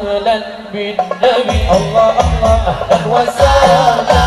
وسهلا بالنبي. الله الله أهلا. وسهلا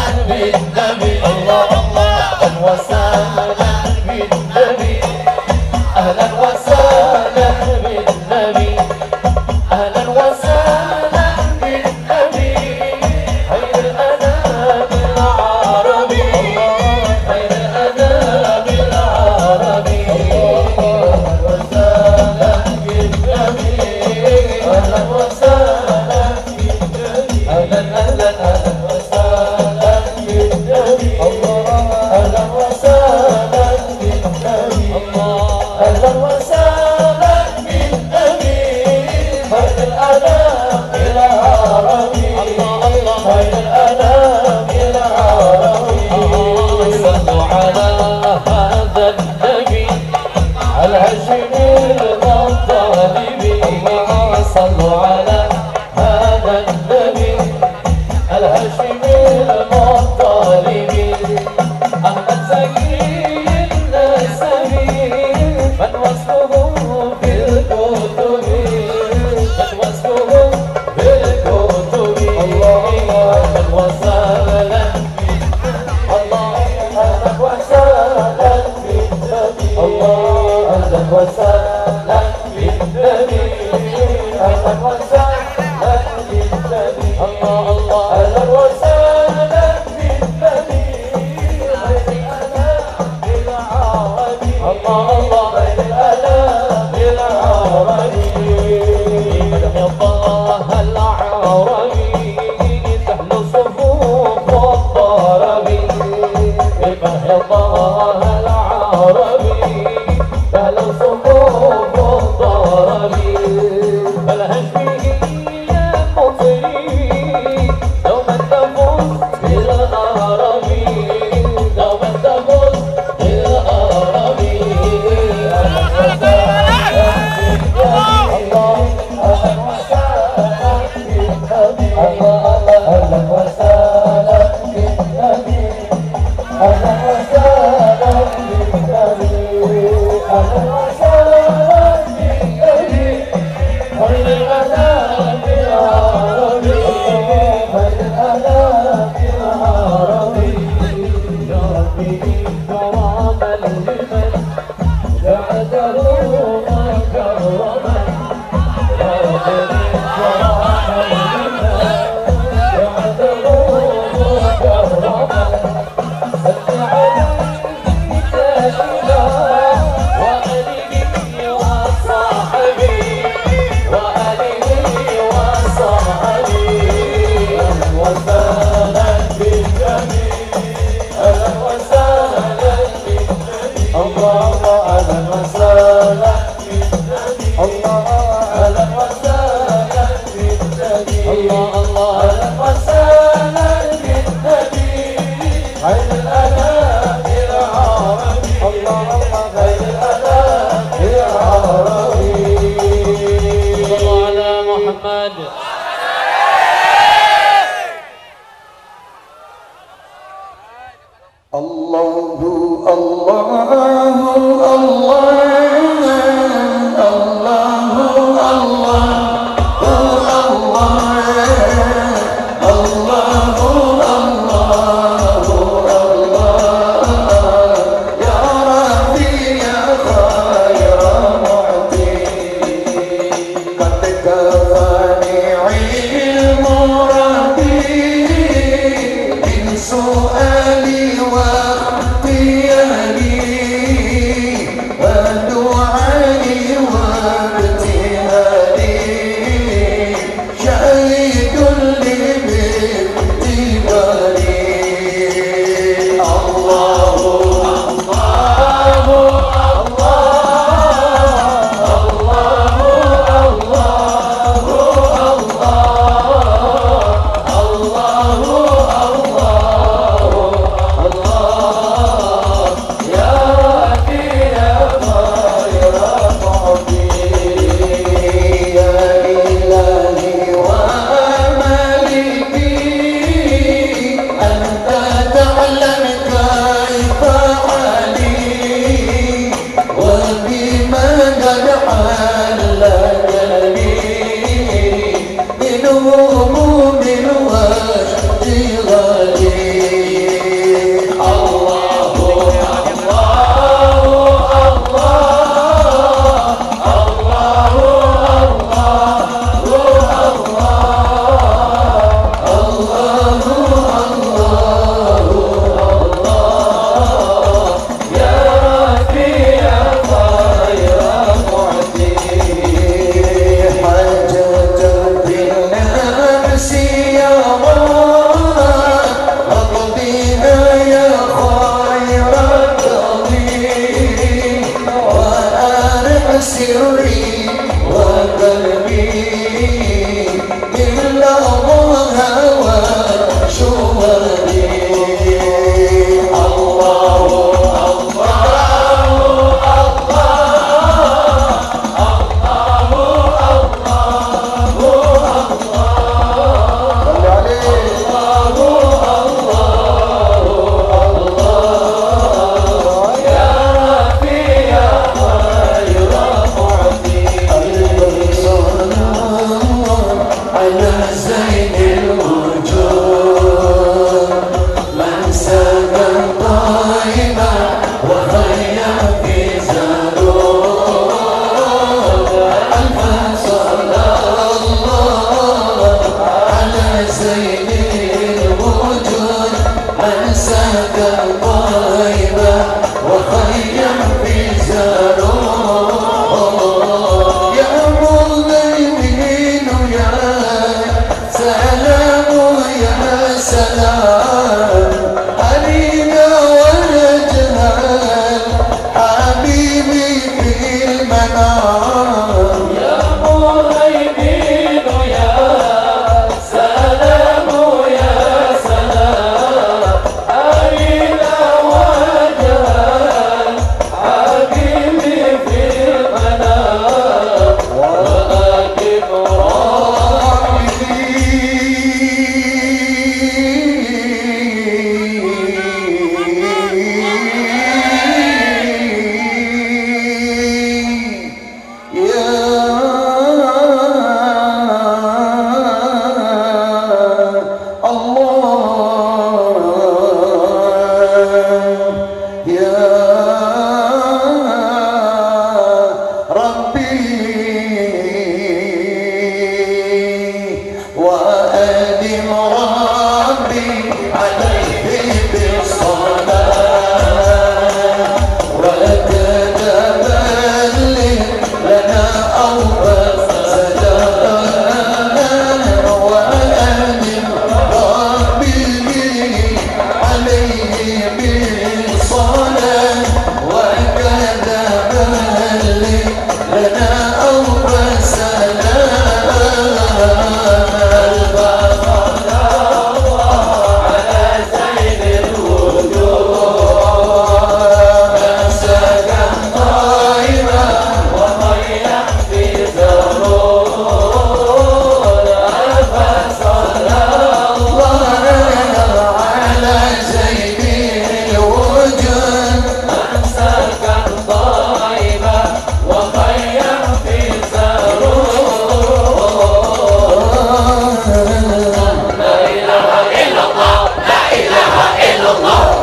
illallah la ilaha illallah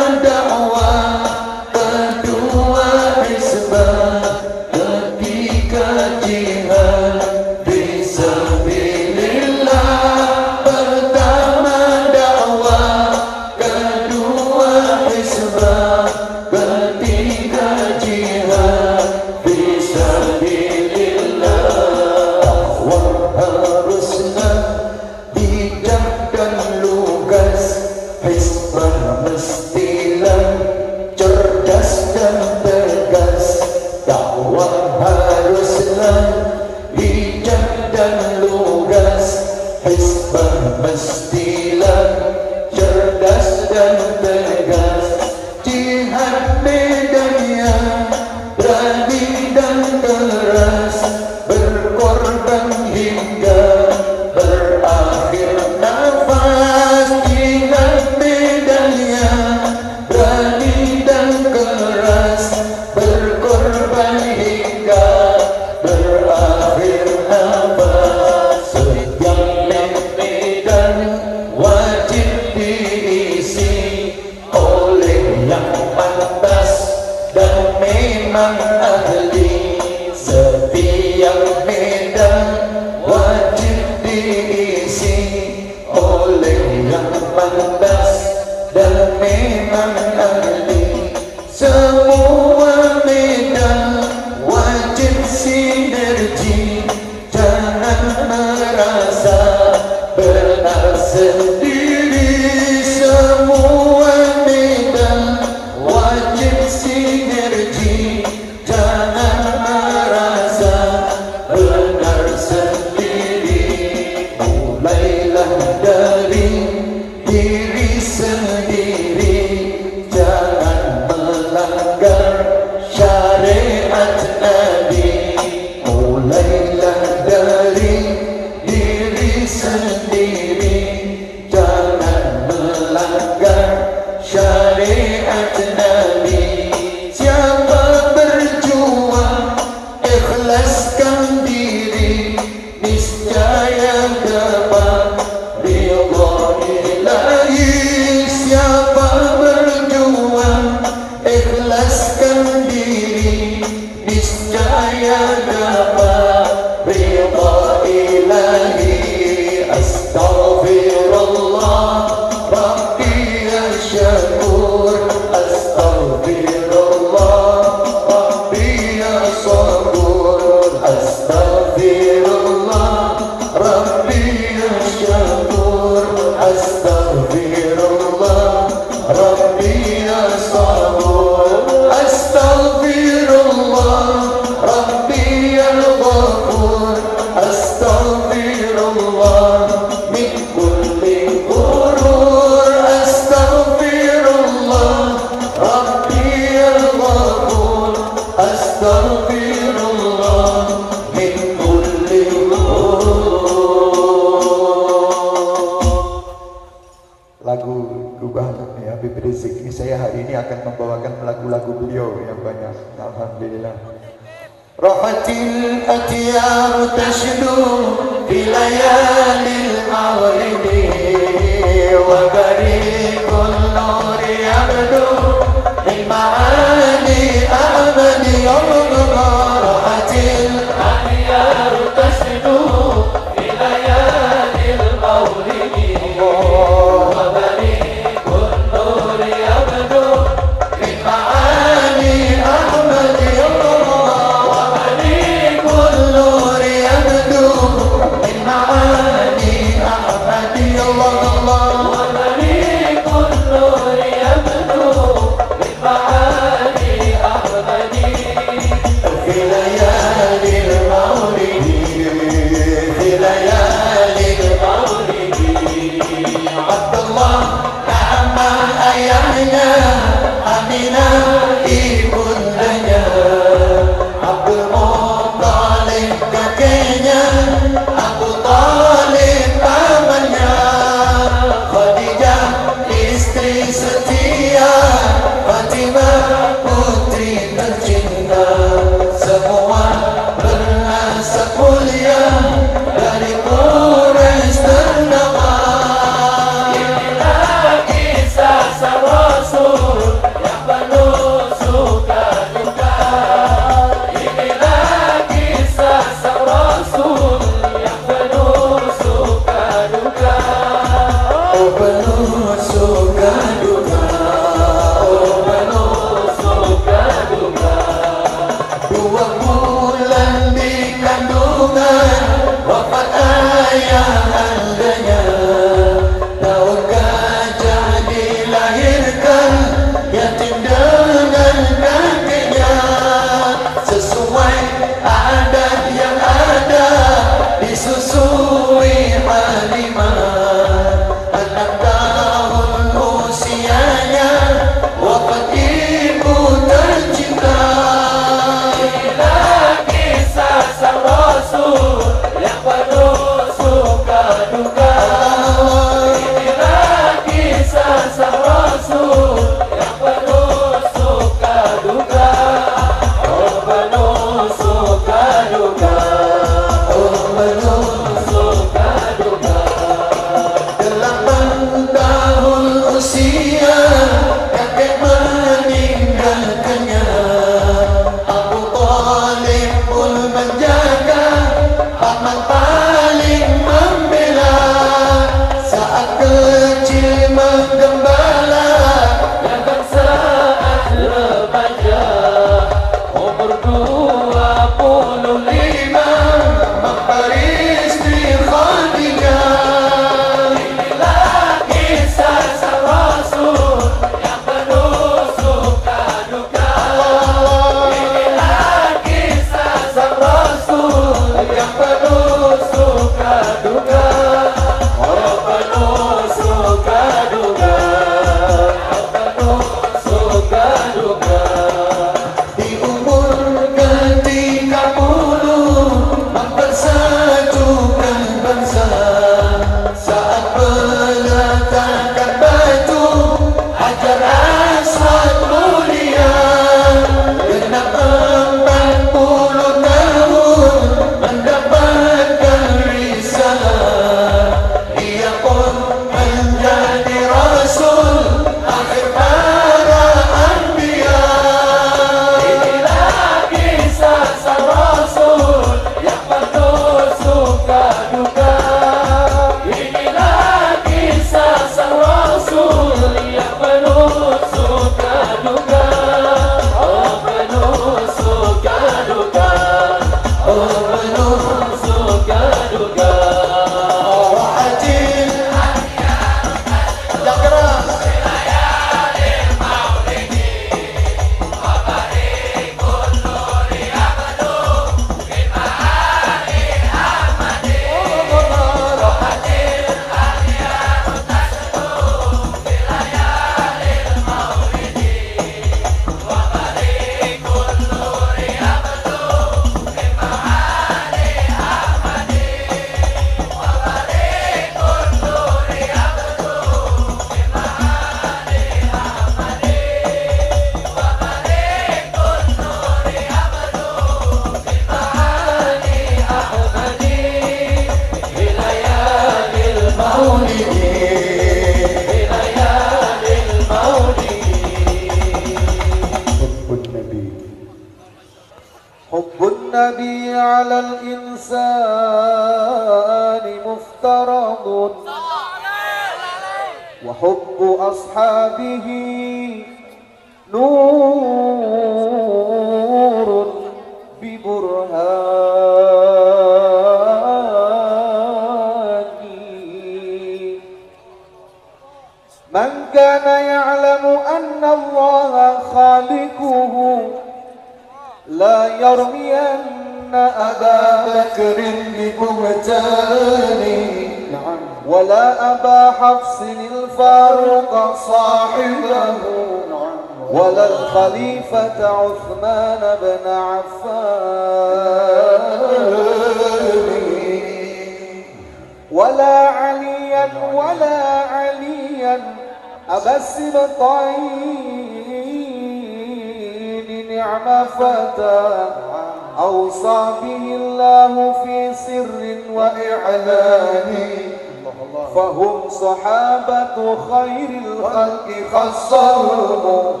صحابة خير الخلق خصهم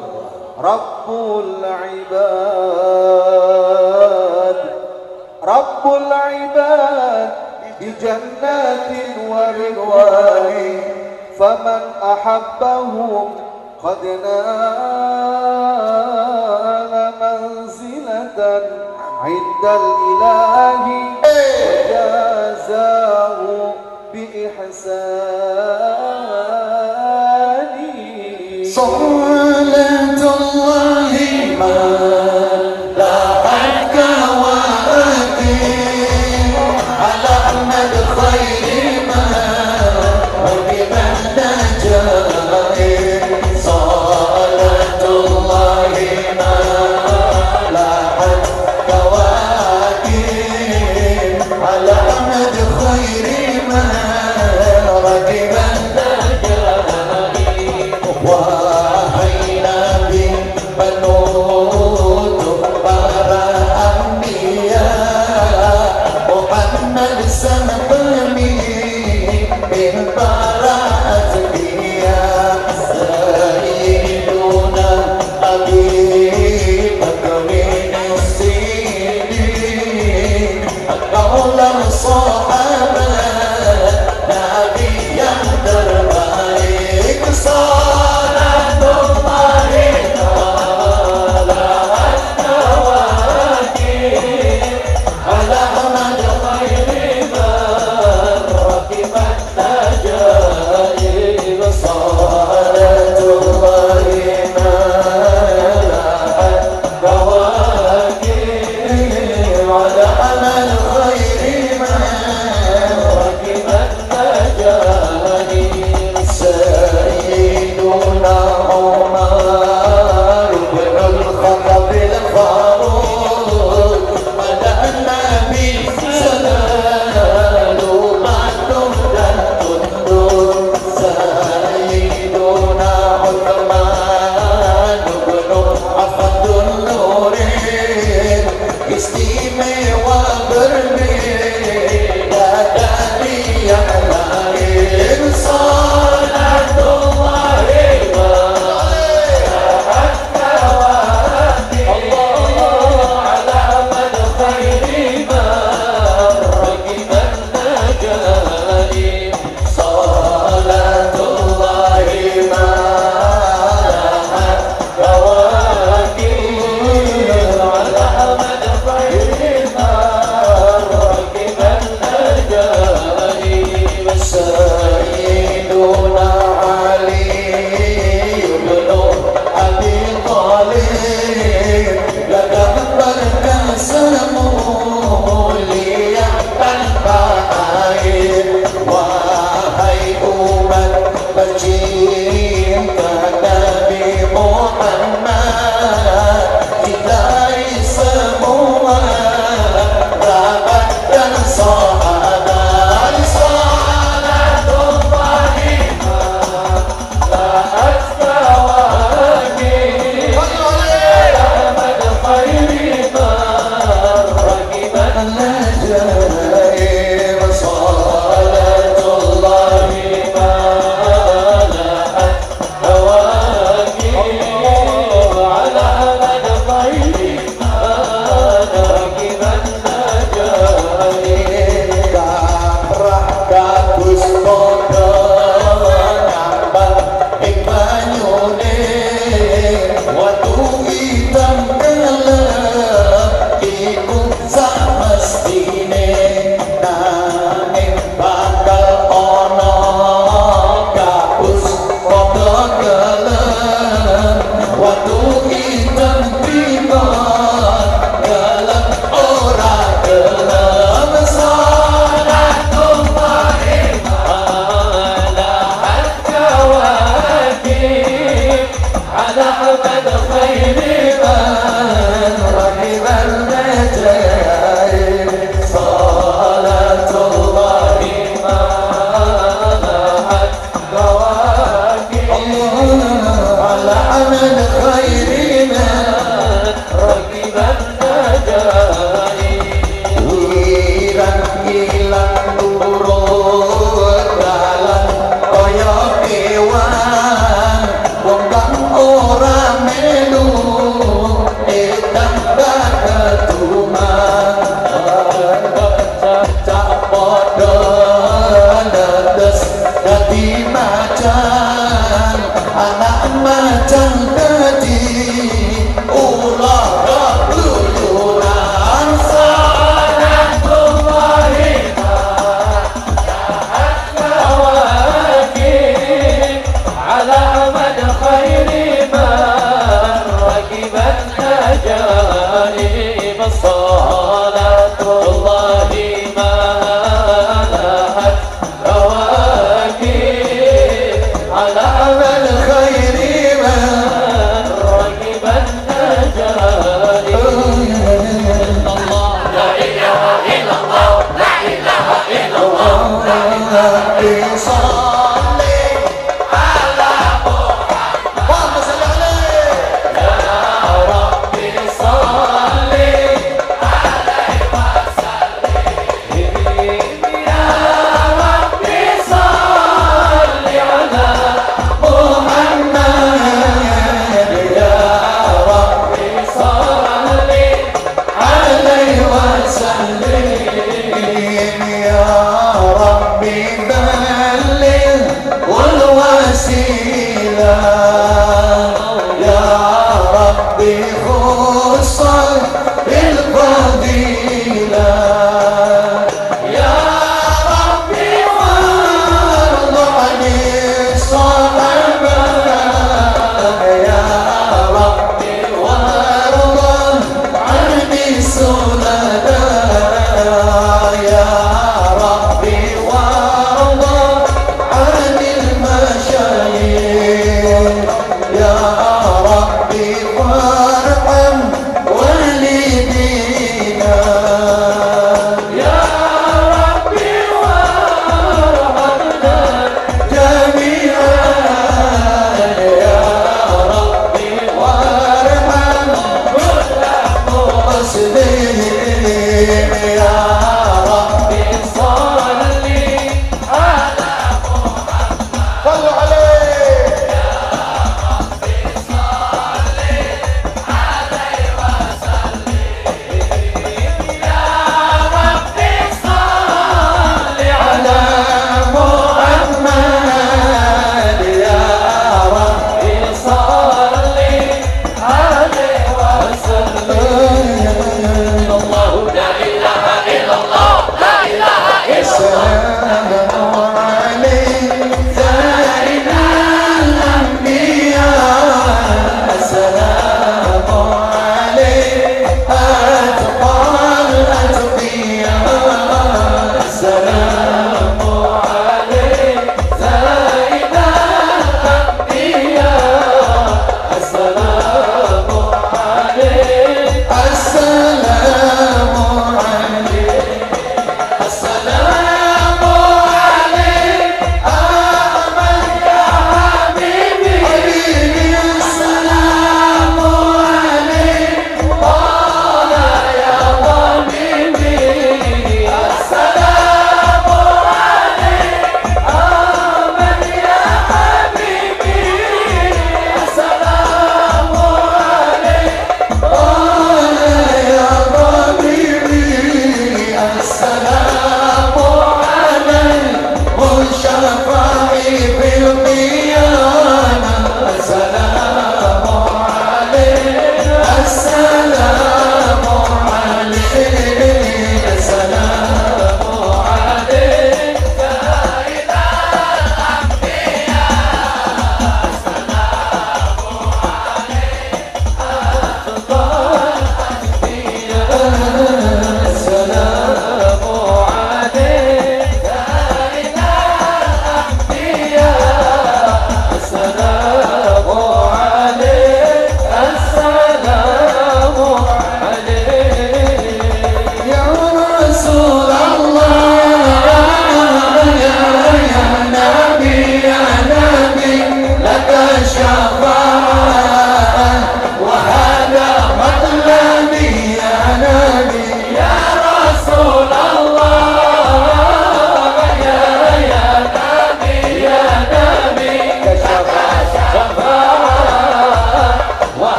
رب العباد رب العباد بجنات ورضوان فمن أحبهم قد نال منزلة عند الإله إيه. وجازاه بإحسان. 아.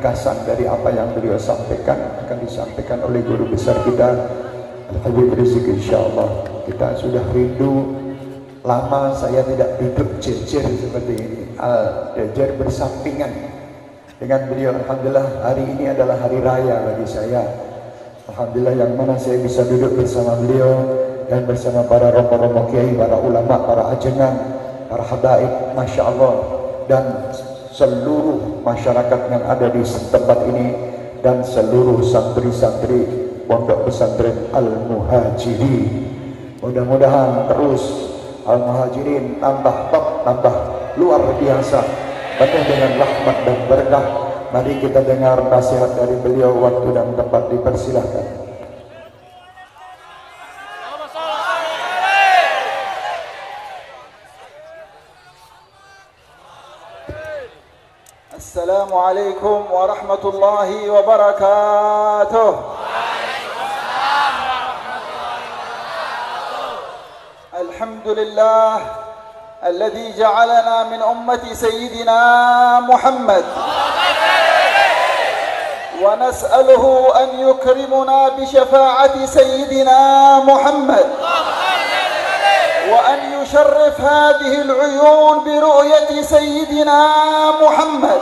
Ringkasan dari apa yang beliau sampaikan Akan disampaikan oleh guru besar kita Al-Habib Rizik Insya Allah Kita sudah rindu. Lama saya tidak duduk jejer seperti ini. Al jejer bersampingan dengan beliau. Alhamdulillah hari ini adalah hari raya bagi saya. Alhamdulillah yang mana saya bisa duduk bersama beliau dan bersama para romo-romo kiai, para ulama, para ajengan, para habaib, Masya Allah. Dan seluruh masyarakat yang ada di tempat ini dan seluruh santri-santri pondok pesantren Al-Muhajiri mudah-mudahan terus Al-Muhajirin tambah top, tambah luar biasa penuh dengan rahmat dan berkah. Mari kita dengar nasihat dari beliau waktu dan tempat dipersilahkan. عليكم ورحمة الله وبركاته. الحمد لله الذي جعلنا من أمة سيدنا محمد. ونسأله أن يكرمنا بشفاعة سيدنا محمد. وأن يشرف هذه العيون برؤية سيدنا محمد.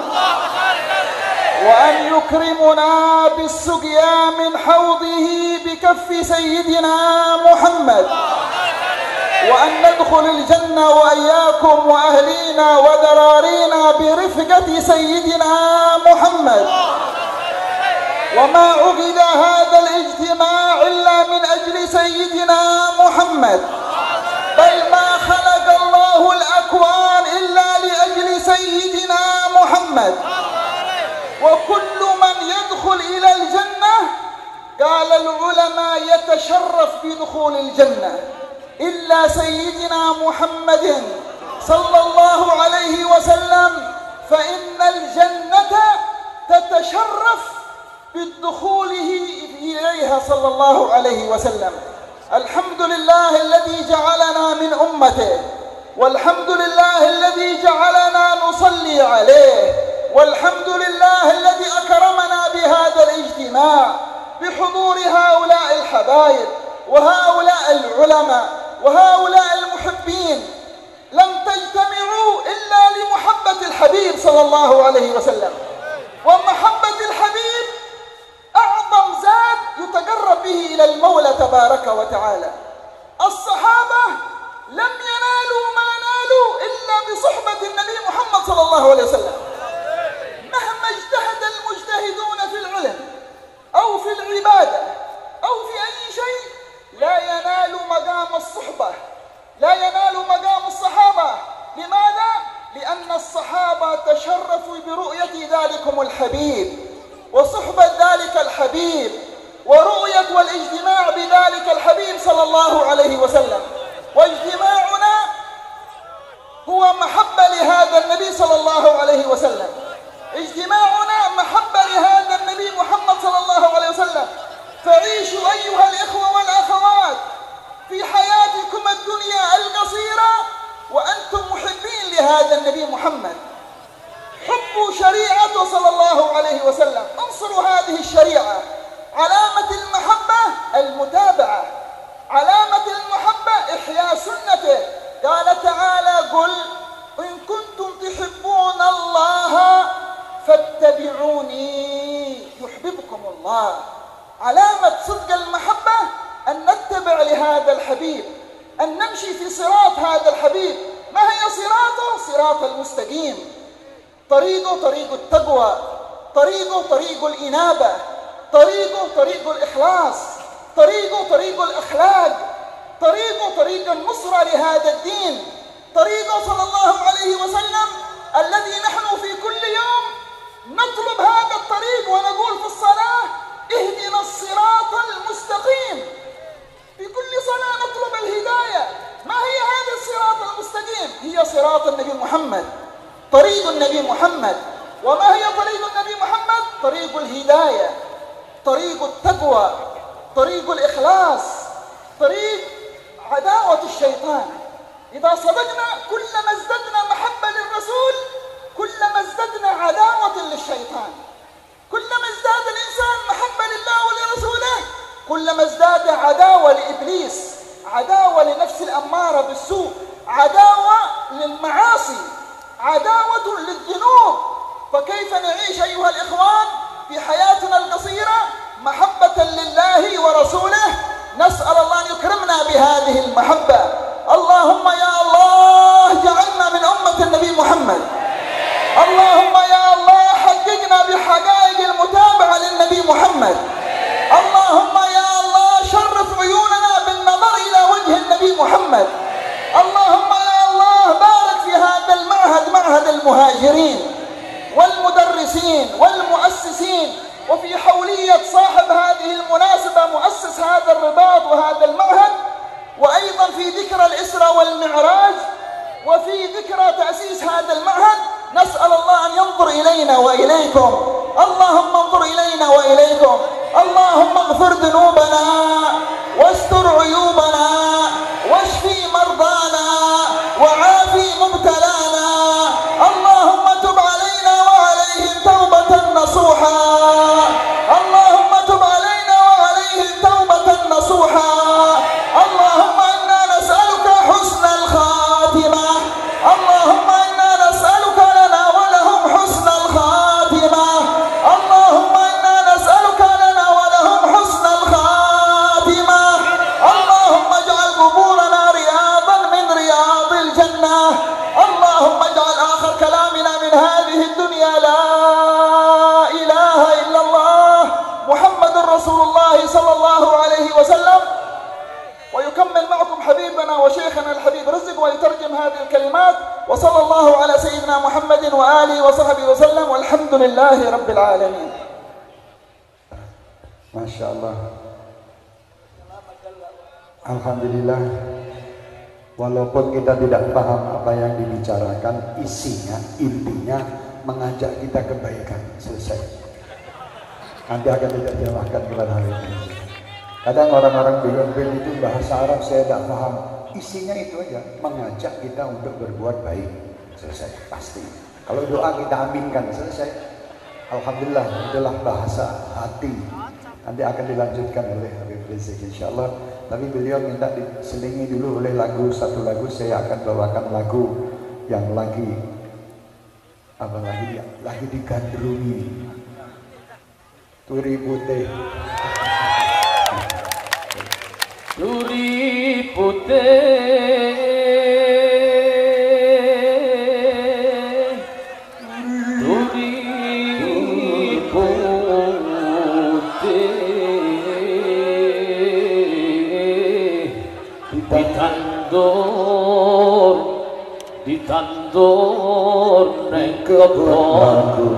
وأن يكرمنا بالسقيا من حوضه بكف سيدنا محمد. وأن ندخل الجنة وإياكم وأهلينا وذرارينا برفقة سيدنا محمد. وما عقد هذا الاجتماع إلا من أجل سيدنا محمد. بل ما خلق الله الأكوان إلا لأجل سيدنا محمد. وكل من يدخل إلى الجنة قال العلماء يتشرف بدخول الجنة. إلا سيدنا محمد صلى الله عليه وسلم فإن الجنة تتشرف بدخوله إليها صلى الله عليه وسلم. الحمد لله الذي جعلنا من أمته والحمد لله الذي جعلنا نصلي عليه. والحمد لله الذي أكرمنا بهذا الاجتماع بحضور هؤلاء الحبايب وهؤلاء العلماء وهؤلاء المحبين. لم تجتمعوا إلا لمحبة الحبيب صلى الله عليه وسلم. ومحبة الحبيب أعظم زاد يتقرب به إلى المولى تبارك وتعالى. الصحابة لم ينالوا ما نالوا إلا بصحبة النبي محمد صلى الله عليه وسلم. مهما اجتهد المجتهدون في العلم أو في العبادة أو في أي شيء لا ينال مقام الصحبة. لا ينال مقام الصحابة. لماذا؟ لأن الصحابة تشرفوا برؤية ذلكم الحبيب وصحبة ذلك الحبيب ورؤية والاجتماع بذلك الحبيب صلى الله عليه وسلم. واجتماعنا هو محبة لهذا النبي صلى الله عليه وسلم. اجتماعنا محبة لهذا النبي محمد صلى الله عليه وسلم. فعيشوا أيها الإخوة والأخوات في حياتكم الدنيا القصيرة وأنتم محبين لهذا النبي محمد. حبوا شريعته صلى الله عليه وسلم. انصروا هذه الشريعة. علامة المحبة المتابعة. علامة المحبة إحياء سنته. قال تعالى قل إن كنتم تحبون الله فاتبعوني. يحببكم الله. علامة صدق المحبة أن نتبع لهذا الحبيب أن نمشي في صراط هذا الحبيب. ما هي صراطه؟ صراط المستقيم. طريقه طريق التقوى طريقه طريق الإنابة طريقه طريق الإخلاص طريقه طريق الأخلاق طريقه طريق النصرة لهذا الدين. طريقه صلى الله عليه وسلم الذي نحن في كل يوم نطلب هذا الطريق ونقول في الصلاة اهدنا الصراط المستقيم. في كل صلاة نطلب الهداية. ما هي هذا الصراط المستقيم؟ هي صراط النبي محمد. طريق النبي محمد. وما هي طريق النبي محمد؟ طريق الهداية. طريق التقوى. طريق الإخلاص. طريق عداوة الشيطان. إذا صدقنا كلما ازددنا محبة للرسول كلما ازددنا عداوة للشيطان كلما ازداد الإنسان محبة لله ولرسوله كلما ازداد عداوة لإبليس عداوة لنفس الأمارة بالسوء عداوة للمعاصي عداوة للذنوب. فكيف نعيش أيها الإخوان في حياتنا القصيرة محبة لله ورسوله؟ نسأل الله أن يكرمنا بهذه المحبة. اللهم يا الله جعلنا المهاجرين المدرسين والمؤسسين وفي حولية صاحب هذه المناسبة مؤسس هذا الرباط وهذا المعهد وأيضا في ذكرى الإسرة والمعراج وفي ذكرى تأسيس هذا المعهد نسأل الله أن ينظر إلينا وإليكم. اللهم انظر إلينا وإليكم. اللهم اغفر ذنوبنا واستر عيوبنا. حبيبنا وشيخنا الحبيب رزق ويترجم هذه الكلمات وصلى الله على سيدنا محمد وآله وصحبه وسلم والحمد لله رب العالمين Masya Allah Alhamdulillah Walaupun kita tidak paham apa yang dibicarakan Isinya, intinya Mengajak kita kebaikan Selesai Nanti akan tidak jelaskan kepada hari ini Kadang orang-orang bilang "Bil, itu bahasa Arab saya tidak paham. Isinya itu aja Mengajak kita untuk berbuat baik. Selesai, pasti. Kalau doa kita aminkan, selesai. Alhamdulillah itulah bahasa hati. Nanti akan dilanjutkan oleh Habib Rizik insyaAllah. Tapi beliau minta diselingi dulu oleh lagu satu lagu saya akan bawakan lagu yang lagi apa lagi ya? Lagi digandrungi. Turi putih Suri pute Suri pute Ditandor Ditandor Nengkebor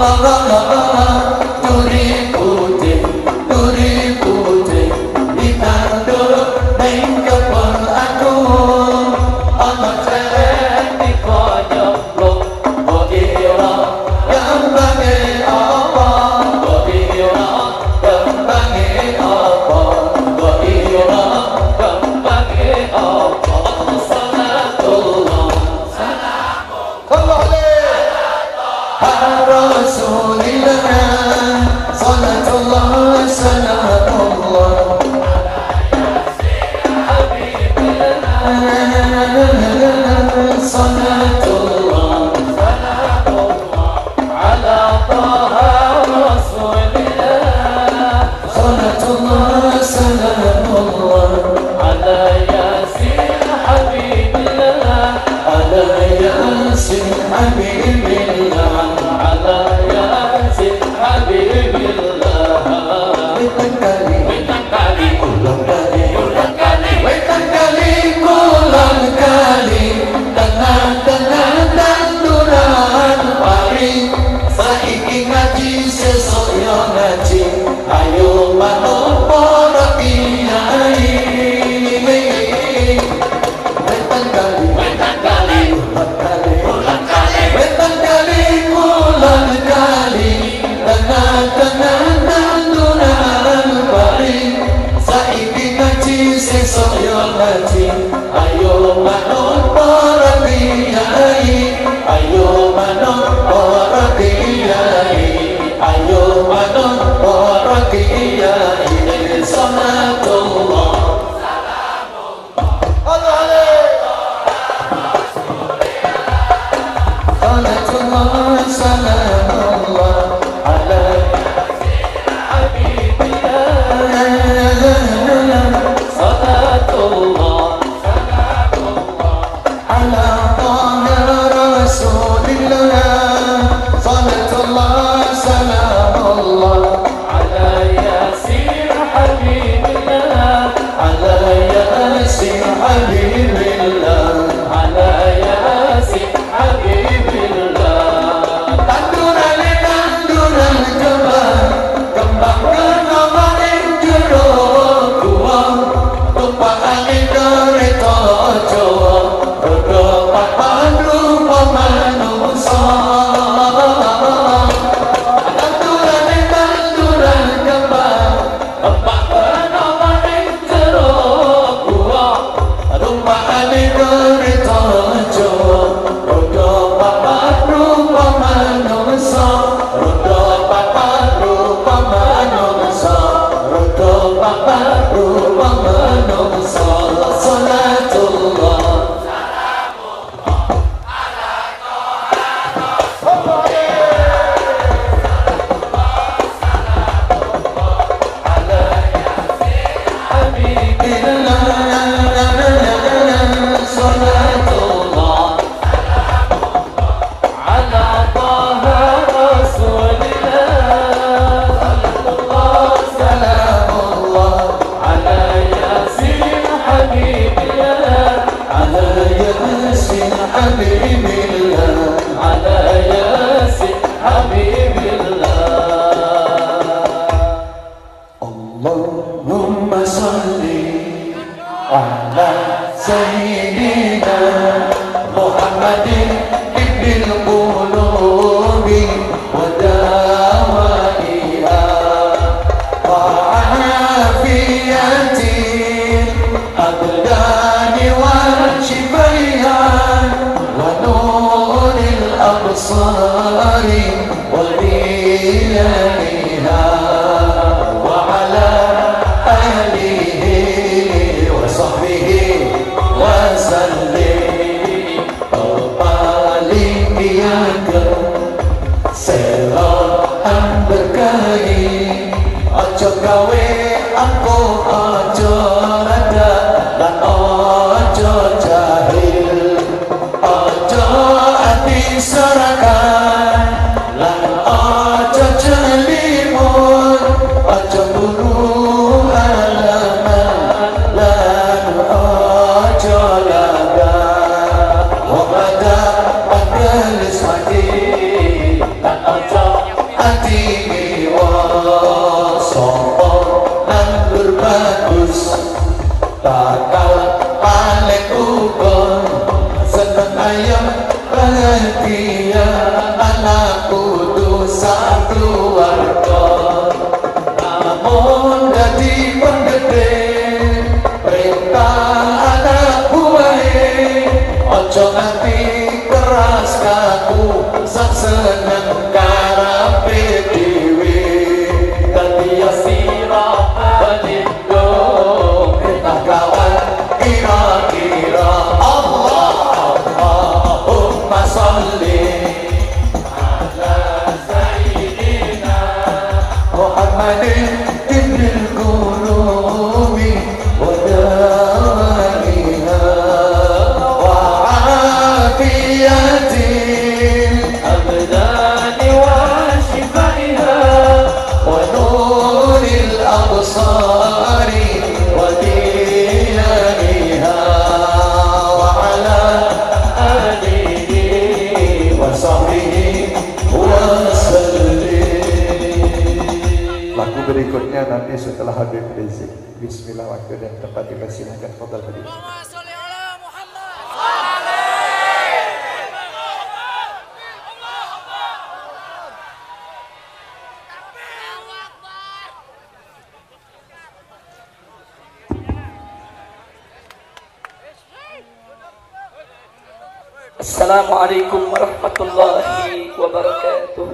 la la la la. la berikutnya nanti setelah Habib Rizik. Bismillah waktu dan tempat dipersilahkan. Fadal Habib. Assalamualaikum warahmatullahi wabarakatuh.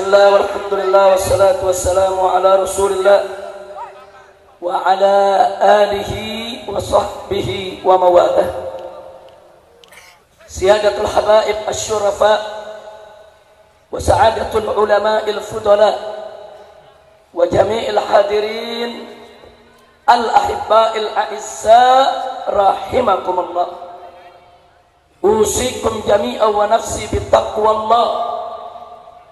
بسم الله والحمد لله والصلاة والسلام على رسول الله وعلى آله وصحبه ومواله سيادة الحبائب الشرفاء وسعادة العلماء الفضلاء وجميع الحاضرين الأحباء الأعزاء رحمكم الله أوصيكم جميعا ونفسي بتقوى الله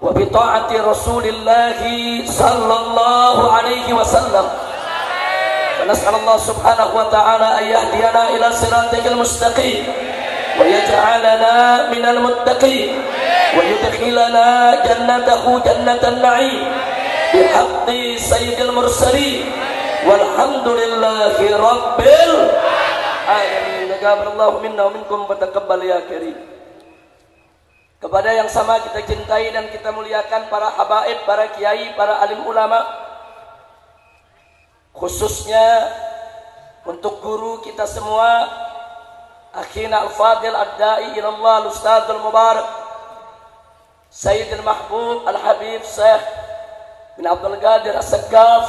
وبطاعة رسول الله صلى الله عليه وسلم. فنسأل الله سبحانه وتعالى أن يهدينا إلى صراطك المستقيم. ويجعلنا من المتقين. ويدخلنا جنته جنة النعيم. بحق سيد المرسلين. والحمد لله رب العالمين. تقبل الله منا ومنكم وتقبل يا كريم. kepada yang sama kita cintai dan kita muliakan para habaib, para kiai, para alim ulama khususnya untuk guru kita semua akhina al-fadil ad-da'i ila Allah al-ustadz al-mubarak Sayyid al-Mahbub al-Habib Syekh bin Abdul Qadir As-Saqqaf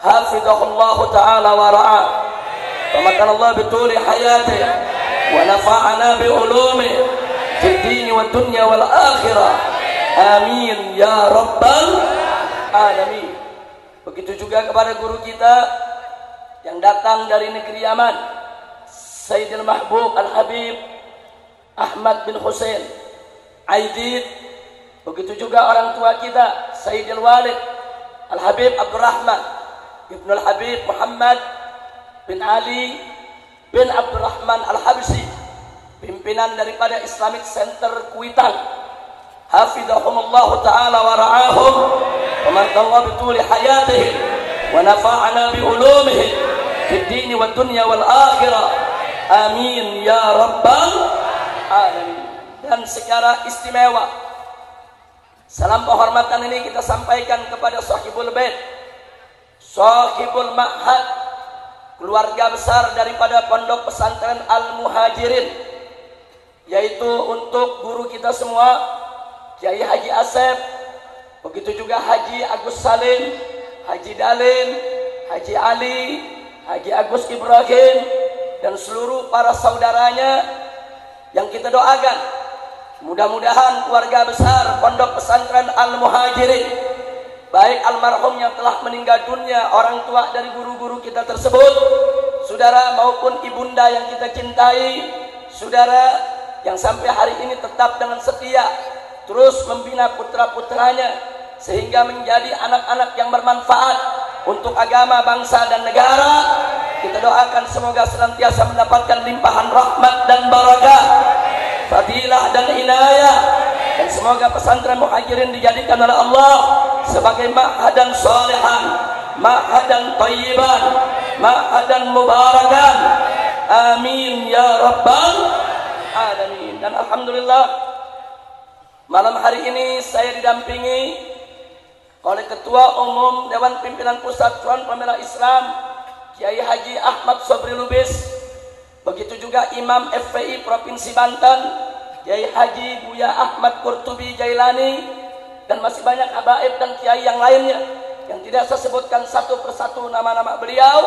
hafizahullah taala wa ra'a ومكن الله بطول حياته ونفعنا بعلومه fid wa dunya wal akhirah. Amin ya rabbal alamin. Begitu juga kepada guru kita yang datang dari negeri Yaman, Sayyidil Mahbub Al-Habib Ahmad bin Hussein Aidid Begitu juga orang tua kita Sayyidil Walid Al-Habib Abdurrahman Ibn Al-Habib Muhammad bin Ali bin Abdurrahman Al-Habsi pimpinan daripada Islamic Center Kuitang. Hafidhahumullah taala wa ra'ahum wa martallahu bituli hayatihim wa nafa'ana bi ulumihim fid din wad dunya wal akhirah. Amin ya rabbal alamin. Dan secara istimewa salam penghormatan ini kita sampaikan kepada sahibul bait sahibul ma'had keluarga besar daripada pondok pesantren Al-Muhajirin yaitu untuk guru kita semua Kiai Haji Asep begitu juga Haji Agus Salim Haji Dalim Haji Ali Haji Agus Ibrahim dan seluruh para saudaranya yang kita doakan. Mudah-mudahan keluarga besar pondok pesantren Al-Muhajirin baik almarhum yang telah meninggal dunia orang tua dari guru-guru kita tersebut saudara maupun ibunda yang kita cintai saudara yang sampai hari ini tetap dengan setia terus membina putra-putranya sehingga menjadi anak-anak yang bermanfaat untuk agama bangsa dan negara. Kita doakan semoga senantiasa mendapatkan limpahan rahmat dan barakah fadilah dan inayah. Dan semoga pesantren muhajirin dijadikan oleh Allah sebagai ma'hadan salihan ma'hadan tayyiban ma'hadan mubarakan. Amin ya rabbal alamin. Dan alhamdulillah malam hari ini saya didampingi oleh ketua umum Dewan Pimpinan Pusat Front Pembela Islam Kiai Haji Ahmad Sobri Lubis. Begitu juga Imam FPI Provinsi Banten Kiai Haji Buya Ahmad Qurtubi Jailani dan masih banyak habaib dan kiai yang lainnya. Yang tidak saya sebutkan satu persatu nama-nama beliau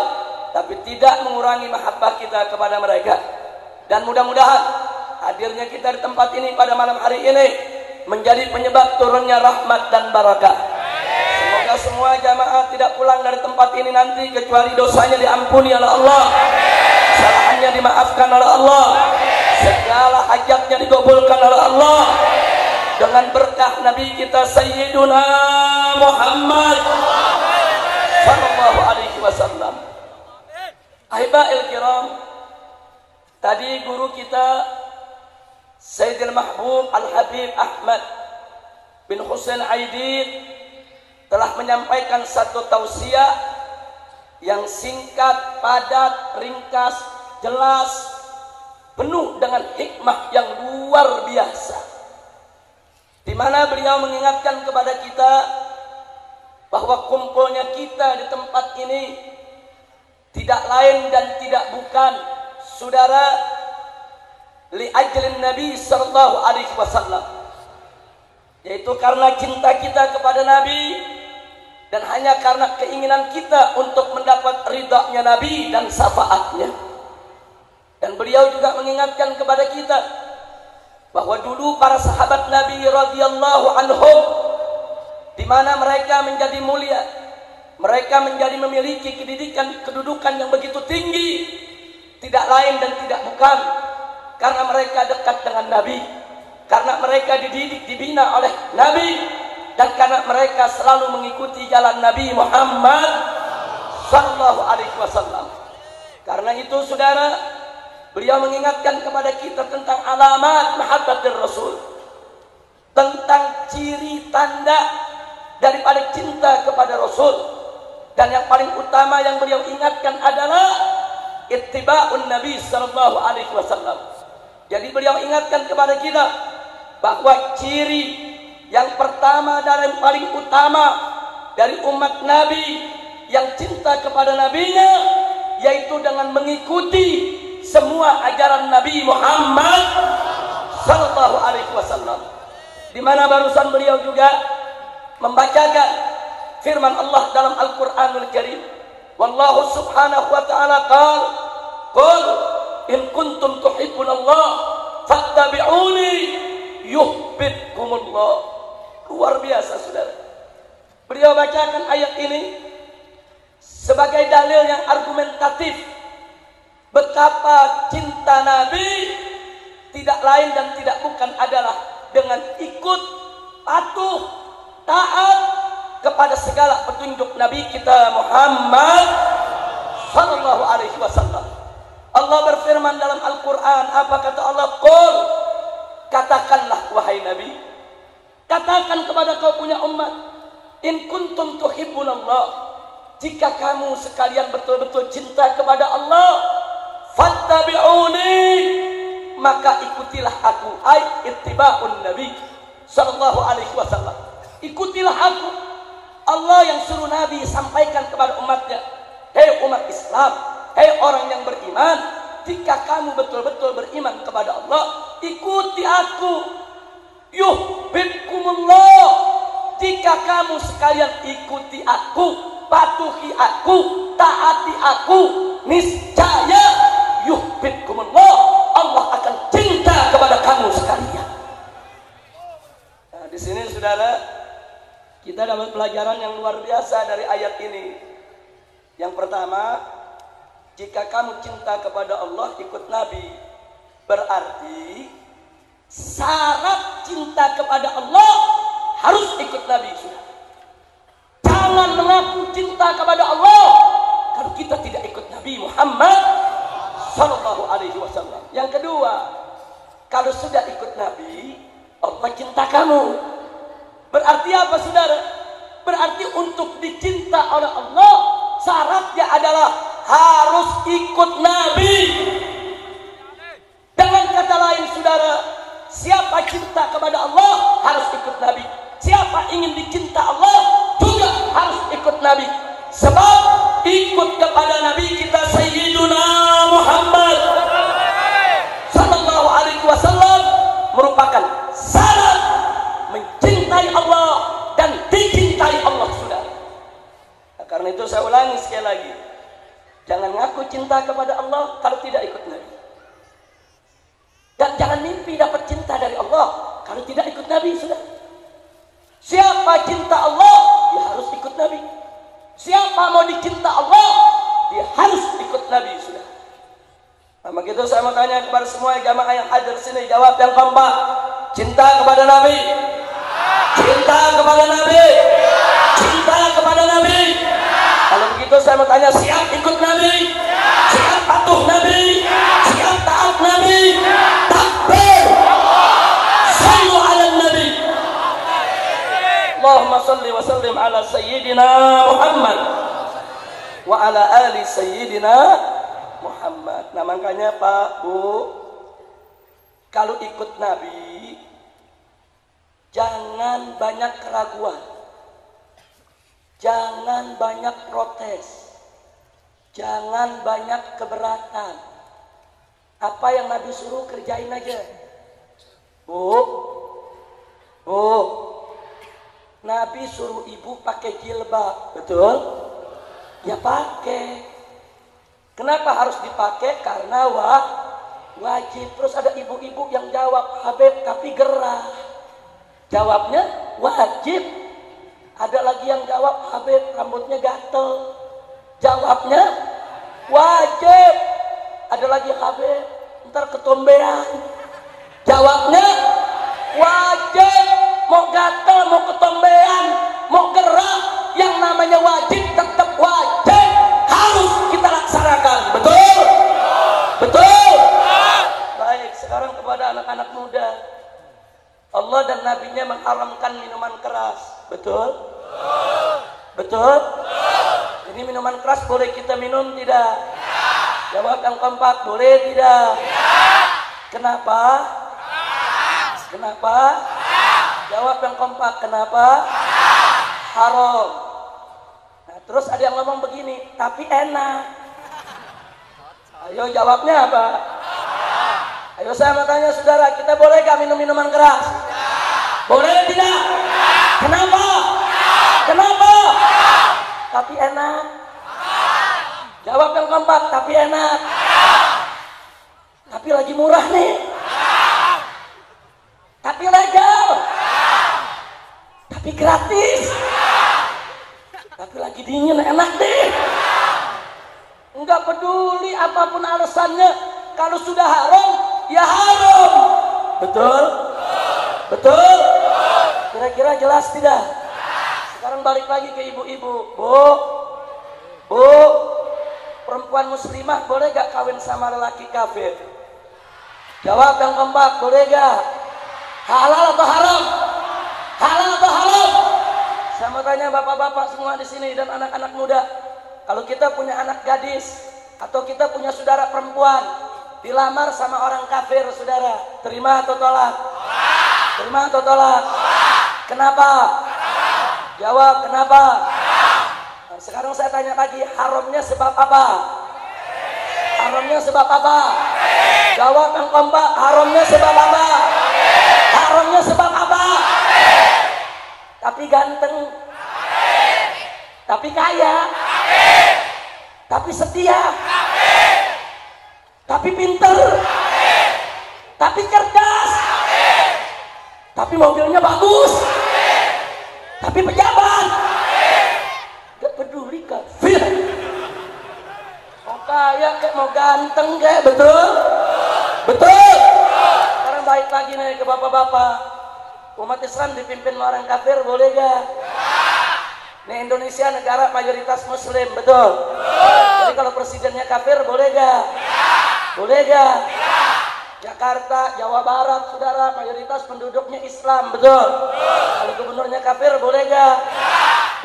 tapi tidak mengurangi mahabbah kita kepada mereka. Dan mudah-mudahan hadirnya kita di tempat ini pada malam hari ini menjadi penyebab turunnya rahmat dan barakah. Semoga semua jamaah tidak pulang dari tempat ini nanti kecuali dosanya diampuni oleh Allah. Kesalahannya dimaafkan oleh Allah. Segala hajatnya dikabulkan oleh Allah. Dengan berkah Nabi kita Sayyiduna Muhammad sallallahu alaihi wasallam. Ahibail kiram, tadi guru kita Sayyidil Mahbub Al-Habib Ahmad bin Husain Aidid telah menyampaikan satu tausiah yang singkat, padat, ringkas, jelas, penuh dengan hikmah yang luar biasa. Di mana beliau mengingatkan kepada kita bahwa kumpulnya kita di tempat ini tidak lain dan tidak bukan saudara li ajlin Nabi sallallahu alaihi wasallam yaitu karena cinta kita kepada Nabi dan hanya karena keinginan kita untuk mendapat ridha-Nya Nabi dan syafaatnya. Dan beliau juga mengingatkan kepada kita bahwa dulu para sahabat Nabi radhiyallahu anhum di mana mereka menjadi mulia, mereka menjadi memiliki pendidikan kedudukan yang begitu tinggi, tidak lain dan tidak bukan karena mereka dekat dengan Nabi, karena mereka dididik dibina oleh Nabi dan karena mereka selalu mengikuti jalan Nabi Muhammad sallallahu alaihi wasallam. Karena itu saudara, beliau mengingatkan kepada kita tentang alamat mahabbatir Rasul. Tentang ciri tanda daripada cinta kepada Rasul. Dan yang paling utama yang beliau ingatkan adalah ittiba'un Nabi sallallahu alaihi wasallam. Jadi beliau ingatkan kepada kita bahwa ciri yang pertama dan yang paling utama dari umat Nabi yang cinta kepada nabinya yaitu dengan mengikuti semua ajaran Nabi Muhammad sallallahu alaihi wasallam. Di mana barusan beliau juga membacakan firman Allah dalam Al-Qur'anul Karim. Wallahu subhanahu wa ta'ala qal Qul in kuntum tuhibbun Allah fattabi'uni yuhibbukumullah. Luar biasa saudara. Beliau bacakan ayat ini sebagai dalil yang argumentatif betapa cinta Nabi tidak lain dan tidak bukan adalah dengan ikut patuh taat kepada segala petunjuk Nabi kita Muhammad sallallahu alaihi wasallam. Allah berfirman dalam Al-Qur'an, apa kata Allah? Qul katakanlah wahai Nabi, katakan kepada kau punya umat, in kuntum tuhibbun Allah, jika kamu sekalian betul-betul cinta kepada Allah, fattabi'uni maka ikutilah aku. Ai ittiba'un nabi sallallahu alaihi wasallam. Ikutilah aku. Allah yang suruh nabi sampaikan kepada umatnya hei umat Islam hei orang yang beriman kamu betul-betul beriman kepada Allah ikuti aku yuhibbukumullah jika kamu sekalian ikuti aku patuhi aku taati aku niscaya yuhibbukumullah Allah akan cinta kepada kamu sekalian. Nah, di sini Saudara, kita dapat pelajaran yang luar biasa dari ayat ini. Yang pertama, jika kamu cinta kepada Allah ikut Nabi, berarti syarat cinta kepada Allah harus ikut Nabi, Saudara. Jangan mengaku cinta kepada Allah kalau kita tidak ikut Nabi Muhammad Sallallahu Alaihi Wasallam. Yang kedua, kalau sudah ikut Nabi, Allah cinta kamu. Berarti apa, saudara? Berarti untuk dicinta oleh Allah, syaratnya adalah harus ikut Nabi. Dengan kata lain, saudara, siapa cinta kepada Allah harus ikut Nabi. Siapa ingin dicinta Allah juga harus ikut Nabi. Sebab ikut kepada Nabi kita Sayyiduna Muhammad Sallallahu alaihi wasallam merupakan syarat mencintai Allah dan dicintai Allah sudah. Nah, karena itu saya ulangi sekali lagi. Jangan ngaku cinta kepada Allah kalau tidak ikut Nabi. Dan jangan mimpi dapat cinta dari Allah kalau tidak ikut Nabi sudah. Siapa cinta Allah, dia harus ikut Nabi. Siapa mau dicinta Allah, dia harus ikut Nabi sudah. Nah, begitu saya mau tanya kepada semua jamaah yang hadir sini, jawab yang kompak. Cinta kepada Nabi. Cinta kepada Nabi. Kalau begitu saya mau tanya, siap ikut Nabi? Siap patuh Nabi? Siap taat Nabi? Takbir. Sallu ala Nabi. Allahumma salli wa sallim ala sayyidina Muhammad wa ala ali sayyidina Muhammad. Nah makanya Pak Bu kalau ikut Nabi jangan banyak keraguan. Jangan banyak protes. Jangan banyak keberatan. Apa yang Nabi suruh kerjain aja. Bu. Bu. Nabi suruh ibu pakai jilbab, betul? Ya pakai. Kenapa harus dipakai? Karena wah, wajib. Terus ada ibu-ibu yang jawab, Habib tapi gerah. Jawabnya wajib. Ada lagi yang jawab, Habib rambutnya gatel. Jawabnya wajib. Ada lagi Habib, ntar ketombean. Jawabnya wajib mau gatel, mau ketombean, mau gerak, yang namanya wajib tetap wajib harus kita laksanakan. Betul? Betul? Baik, sekarang kepada anak-anak muda. Allah dan Nabi-Nya mengharamkan minuman keras. Betul? Betul? Jadi minuman keras boleh kita minum tidak? Jawab yang keempat, boleh tidak? Kenapa? Kenapa? Jawab yang kompak, kenapa? Haram. Nah, terus ada yang ngomong begini, tapi enak. Ayo jawabnya apa? Ayo saya mau tanya saudara, kita boleh gak minum minuman keras? Boleh tidak? Kenapa? Kenapa? Tapi enak. Jawab yang keempat, tapi enak. Tapi lagi murah nih. Tapi legal. Tapi gratis. Tapi lagi dingin enak deh. Enggak peduli apa pun alasannya. Kalau sudah haram, ya haram. Betul? Betul? Kira-kira jelas tidak? Sekarang balik lagi ke ibu-ibu. Bu, bu, perempuan muslimah boleh gak kawin sama lelaki kafir? Jawab yang keempat, boleh gak? Halal atau haram? Halal atau haram? Saya mau tanya bapak-bapak semua di sini dan anak-anak muda. Kalau kita punya anak gadis atau kita punya saudara perempuan dilamar sama orang kafir, saudara, terima atau tolak? Terima atau tolak? Kenapa? Jawab kenapa? Nah, sekarang saya tanya lagi, haramnya sebab apa? Haramnya sebab apa? Jawab yang keempat, haramnya sebab apa? Haramnya sebab apa? Tapi ganteng. Tapi kaya. Tapi setia. Tapi pinter. Tapi cerdas. Tapi mobilnya bagus. Tapi pejabat. Gak peduli kafir. Mau kaya kayak mau ganteng kayak betul? Betul. Sekarang baik lagi nih ke bapak-bapak. Umat Islam dipimpin orang kafir boleh gak? Nih Indonesia negara mayoritas muslim, betul? Jadi kalau presidennya kafir boleh gak? Boleh gak? Jakarta, Jawa Barat, saudara, mayoritas penduduknya Islam, betul? Kalau gubernurnya kafir boleh gak?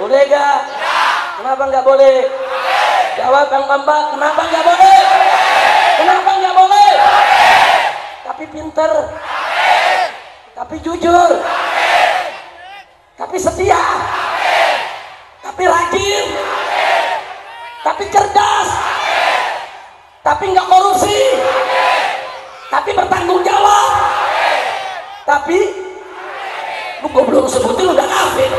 Boleh gak? Kenapa nggak boleh? Jawab yang keempat, kenapa nggak boleh? Kenapa nggak boleh? Tapi pinter, tapi jujur, tapi setia, tapi rajin, tapi cerdas, tapi nggak korupsi, tapi bertanggung jawab, tapi lu gua belum sebutin udah kafir.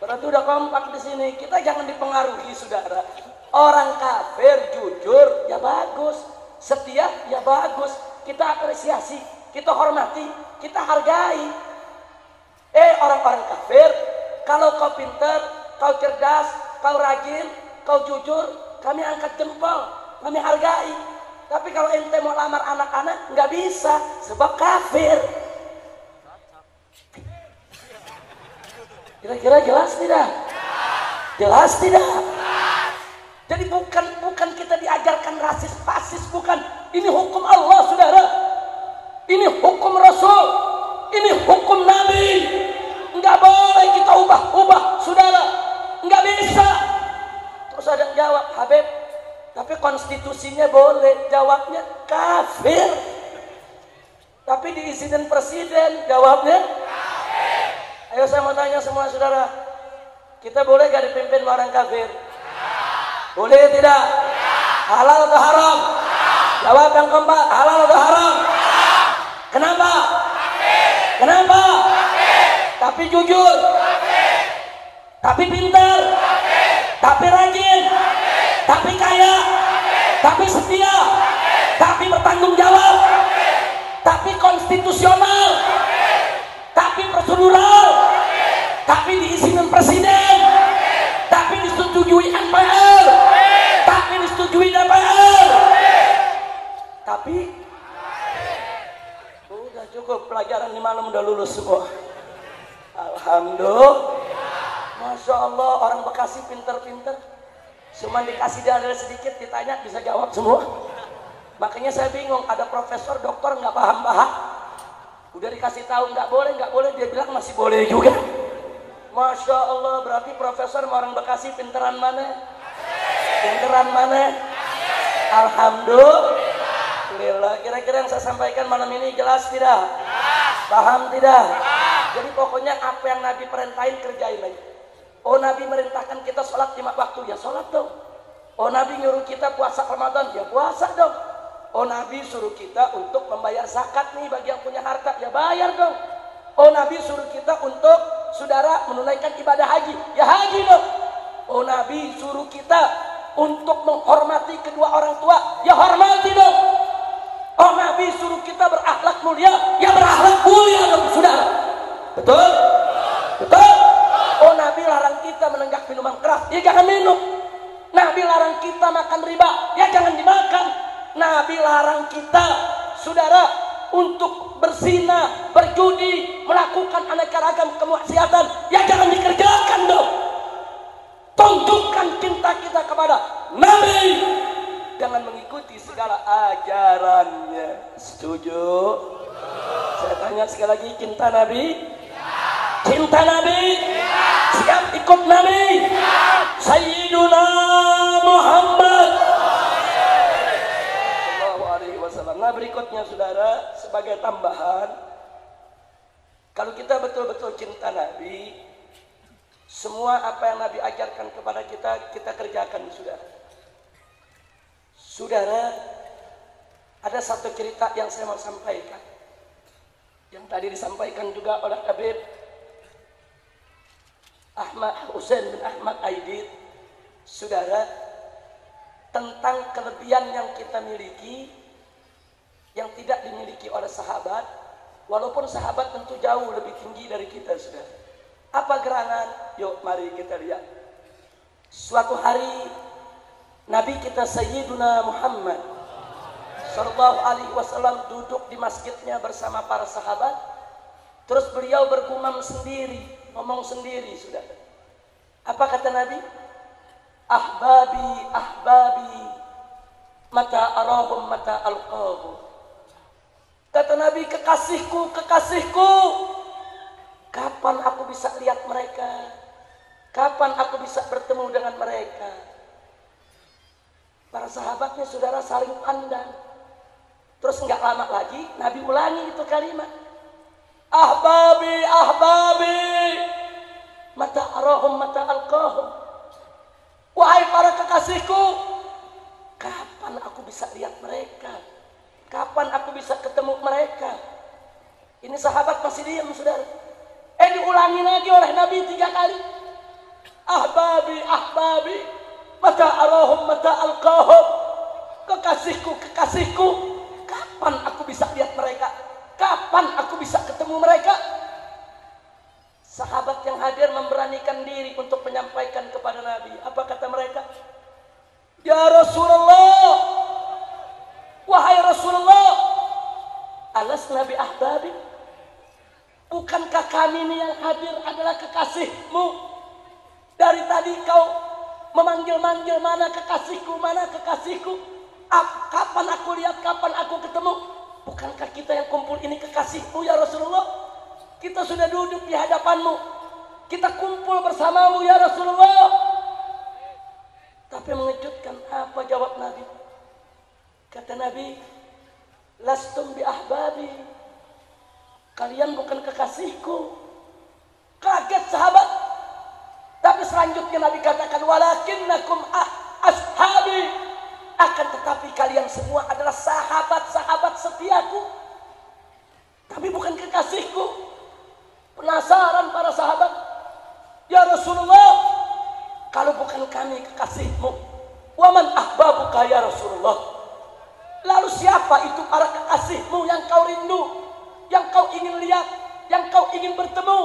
Berarti udah kompak di sini. Kita jangan dipengaruhi, saudara. Orang kafir jujur ya bagus, setia ya bagus. Kita apresiasi, kita hormati, kita hargai. Eh orang-orang kafir, kalau kau pinter, kau cerdas, kau rajin, kau jujur, kami angkat jempol, kami hargai. Tapi kalau ente mau lamar anak-anak, nggak bisa, sebab kafir. Kira-kira jelas tidak? Jelas tidak? Jadi bukan bukan kita diajarkan rasis fasis bukan. Ini hukum Allah, Saudara. Ini hukum Rasul. Ini hukum Nabi. Enggak boleh kita ubah-ubah, Saudara. Enggak bisa. Yang jawab, Habib, tapi konstitusinya boleh. Jawabnya kafir. Tapi diizinin presiden, jawabnya Ayo saya mau tanya semua saudara, kita boleh gak dipimpin orang kafir? Boleh tidak? Halal atau haram? Jawab yang keempat, halal atau haram? Kenapa? Kenapa? Tapi jujur, tapi pintar, rajin, tapi kaya, tapi setia, tapi bertanggung jawab, tapi konstitusional, tapi prosedural, tapi diizinin presiden, tapi disetujui MPR, tapi disetujui DPR, tapi udah cukup pelajaran di malam udah lulus semua. Alhamdulillah, masya Allah orang Bekasi pinter-pinter, cuma dikasih dalil sedikit ditanya bisa jawab semua. Makanya saya bingung, ada profesor, dokter nggak paham-paham, Udah dikasih tahu nggak boleh, nggak boleh, dia bilang masih boleh juga. Masya Allah, berarti profesor orang Bekasi pinteran mana? Pinteran mana? Alhamdulillah. Kira-kira yang saya sampaikan malam ini jelas tidak? Paham tidak? Jadi pokoknya apa yang Nabi perintahin kerjain aja. Oh Nabi merintahkan kita sholat lima waktu ya sholat dong. Oh Nabi nyuruh kita puasa Ramadan, ya puasa dong. Oh Nabi suruh kita untuk membayar zakat nih bagi yang punya harta, ya bayar dong. Oh Nabi suruh kita untuk saudara menunaikan ibadah haji, ya haji dong. Oh Nabi suruh kita untuk menghormati kedua orang tua, ya hormati dong. Oh Nabi suruh kita berakhlak mulia, ya berakhlak mulia dong saudara. Betul? Nabi larang kita menenggak minuman keras, ya jangan minum. Nabi larang kita makan riba, ya jangan dimakan. Nabi larang kita, saudara, untuk berzina, berjudi, melakukan aneka ragam kemaksiatan, ya jangan dikerjakan dong. Tunjukkan cinta kita kepada Nabi. Jangan mengikuti segala ajarannya. Setuju? Saya tanya sekali lagi, cinta Nabi? Cinta Nabi? Siap ikut Nabi? Sayyiduna Muhammad. Nah berikutnya saudara sebagai tambahan kalau kita betul-betul cinta Nabi semua apa yang Nabi ajarkan kepada kita kita kerjakan saudara. Saudara ada satu cerita yang saya mau sampaikan yang tadi disampaikan juga oleh Habib Ahmad Husain bin Ahmad Aidid saudara tentang kelebihan yang kita miliki yang tidak dimiliki oleh sahabat walaupun sahabat tentu jauh lebih tinggi dari kita saudara. Apa gerangan? Yuk mari kita lihat. Suatu hari Nabi kita Sayyiduna Muhammad Sallallahu alaihi wasallam duduk di masjidnya bersama para sahabat. Terus beliau bergumam sendiri ngomong sendiri sudah. Apa kata Nabi? Ahbabi ahbabi mata arahum mata alqahu. Kata Nabi kekasihku kekasihku. Kapan aku bisa lihat mereka? Kapan aku bisa bertemu dengan mereka? Para sahabatnya saudara saling pandang. Terus nggak lama lagi Nabi ulangi itu kalimat ahbabi ahbabi. Mata arahum mata alqahum. Wahai para kekasihku kapan aku bisa lihat mereka? Kapan aku bisa ketemu mereka? Ini sahabat masih diam saudara. Eh diulangi lagi oleh Nabi tiga kali. Ahbabi ahbabi. Mata arahum mata alqahum. Kekasihku kekasihku kapan aku bisa lihat mereka kapan aku bisa ketemu mereka? Sahabat yang hadir memberanikan diri untuk menyampaikan kepada Nabi. Apa kata mereka? Ya Rasulullah! Wahai Rasulullah! Alas Nabi ahbabi? Bukankah kami ini yang hadir adalah kekasihmu? Dari tadi kau memanggil-manggil mana kekasihku mana kekasihku? Ap- kapan aku lihat kapan aku ketemu bukankah kita yang kumpul ini kekasihmu ya Rasulullah? Kita sudah duduk di hadapanmu. Kita kumpul bersamamu ya Rasulullah. Tapi mengejutkan apa jawab Nabi? Kata Nabi lastum bi ahbabi. Kalian bukan kekasihku. Kaget sahabat. Tapi selanjutnya Nabi katakan walakinnakum ashabi akan tetapi kalian semua adalah sahabat-sahabat setiaku. Tapi bukan kekasihku. Penasaran para sahabat. Ya Rasulullah kalau bukan kami kekasihmu waman ahbabuka ya Rasulullah? Lalu siapa itu para kekasihmu yang kau rindu yang kau ingin lihat yang kau ingin bertemu?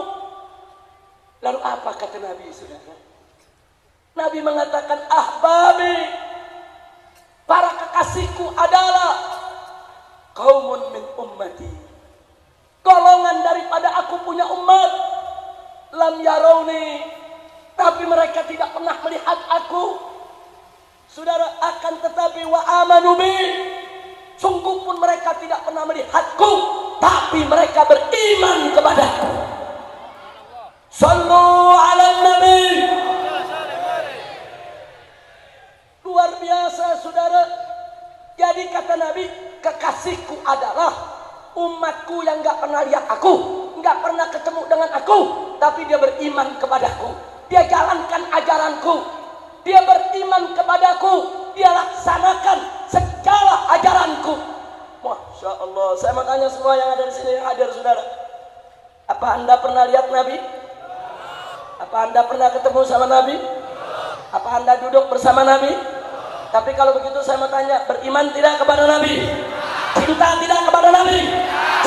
Lalu apa kata Nabi saudara Nabi mengatakan ahbabi para kekasihku adalah kaumun min ummati. Golongan daripada aku punya umat. Lam yarawni tapi mereka tidak pernah melihat aku. Saudara akan tetapi wa amanu bi. Sungguh pun mereka tidak pernah melihatku tapi mereka beriman kepadaku. Sallu ala nabi luar biasa saudara jadi kata Nabi kekasihku adalah umatku yang gak pernah lihat aku gak pernah ketemu dengan aku tapi dia beriman kepadaku dia jalankan ajaranku dia beriman kepadaku, dia laksanakan segala ajaranku. Masya Allah, saya mau tanya semua yang ada di sini yang hadir saudara. Apa anda pernah lihat Nabi? Apa anda pernah ketemu sama Nabi? Apa anda duduk bersama Nabi? Tapi kalau begitu saya mau tanya, beriman tidak kepada Nabi? Cinta tidak kepada Nabi?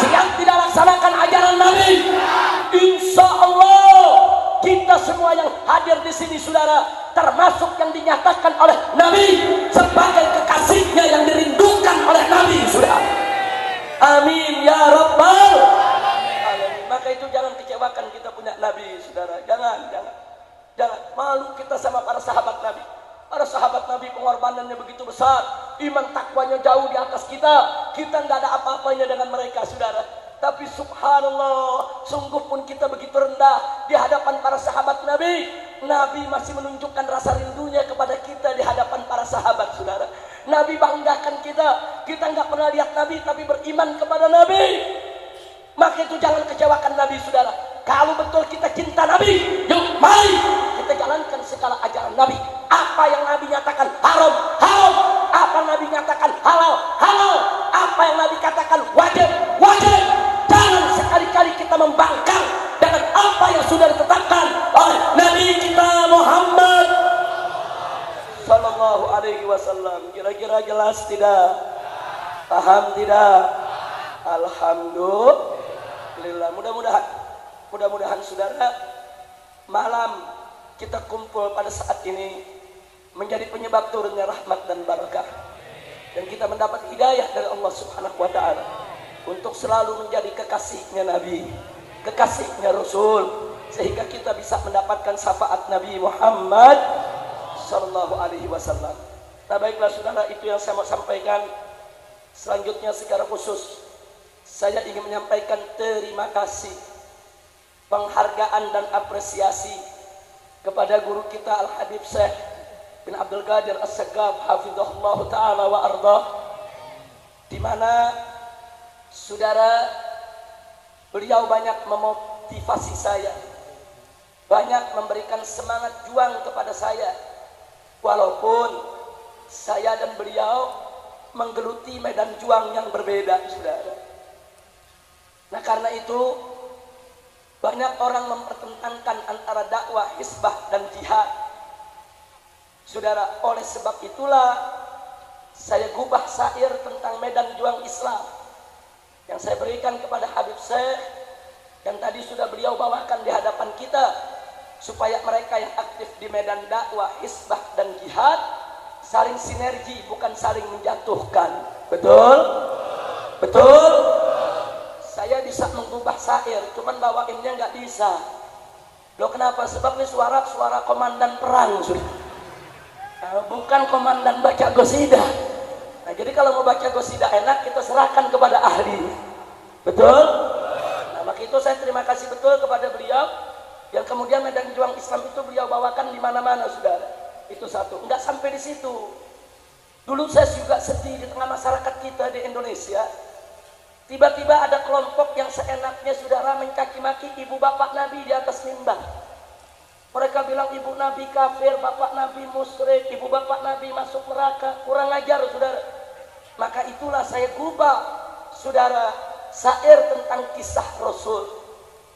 Siap tidak laksanakan ajaran Nabi? Insya Allah kita semua yang hadir di sini saudara termasuk yang dinyatakan oleh Nabi sebagai kekasihnya yang dirindukan oleh Nabi saudara. Amin ya Rabbal. Maka itu jangan kecewakan kita punya Nabi saudara. Jangan, jangan. Jangan malu kita sama para sahabat Nabi. Para sahabat Nabi pengorbanannya begitu besar, iman takwanya jauh di atas kita. Kita nggak ada apa-apanya dengan mereka, saudara. Tapi subhanallah, sungguh pun kita begitu rendah di hadapan para sahabat Nabi. Nabi masih menunjukkan rasa rindunya kepada kita di hadapan para sahabat, saudara. Nabi banggakan kita. Kita nggak pernah lihat Nabi, tapi beriman kepada Nabi. Maka itu jangan kecewakan Nabi saudara. Kalau betul kita cinta Nabi, yuk mari kita jalankan segala ajaran Nabi. Apa yang Nabi nyatakan haram, haram. Apa Nabi nyatakan halal, halal. Apa yang Nabi katakan wajib, wajib. Jangan sekali-kali kita membangkang dengan apa yang sudah ditetapkan oleh Nabi kita Muhammad Sallallahu Alaihi Wasallam. Kira-kira jelas tidak? Paham tidak? Alhamdulillah. Mudah-mudahan, mudah-mudahan saudara malam kita kumpul pada saat ini menjadi penyebab turunnya rahmat dan barakah. Dan kita mendapat hidayah dari Allah Subhanahu wa taala untuk selalu menjadi kekasihnya Nabi, kekasihnya Rasul sehingga kita bisa mendapatkan syafaat Nabi Muhammad sallallahu alaihi wasallam. Nah, baiklah saudara itu yang saya mau sampaikan. Selanjutnya secara khusus saya ingin menyampaikan terima kasih, penghargaan dan apresiasi kepada guru kita Al Habib Syekh bin Abdul Qadir As-Sagaf hafizahullah taala wa arda di mana saudara beliau banyak memotivasi saya banyak memberikan semangat juang kepada saya. Walaupun saya dan beliau menggeluti medan juang yang berbeda saudara nah karena itu banyak orang mempertentangkan antara dakwah, hisbah dan jihad. Saudara, oleh sebab itulah saya gubah syair tentang medan juang Islam yang saya berikan kepada Habib Syekh yang tadi sudah beliau bawakan di hadapan kita supaya mereka yang aktif di medan dakwah, hisbah dan jihad saling sinergi bukan saling menjatuhkan. Betul? Betul? Saya bisa mengubah syair, cuman bawainnya nggak bisa. Loh kenapa? Sebab ini suara suara komandan perang sudah. Nah, bukan komandan baca gosida. Nah, jadi kalau mau baca gosida enak kita serahkan kepada ahli. Betul? Nah, maka itu saya terima kasih betul kepada beliau yang kemudian medan juang Islam itu beliau bawakan di mana-mana, saudara. Itu satu. Enggak sampai di situ. Dulu saya juga sedih di tengah masyarakat kita di Indonesia. Tiba-tiba ada kelompok yang seenaknya saudara mencaci maki ibu bapak Nabi di atas mimbar. Mereka bilang ibu Nabi kafir, bapak Nabi musyrik, ibu bapak Nabi masuk neraka, kurang ajar saudara. Maka itulah saya gubah saudara syair tentang kisah Rasul.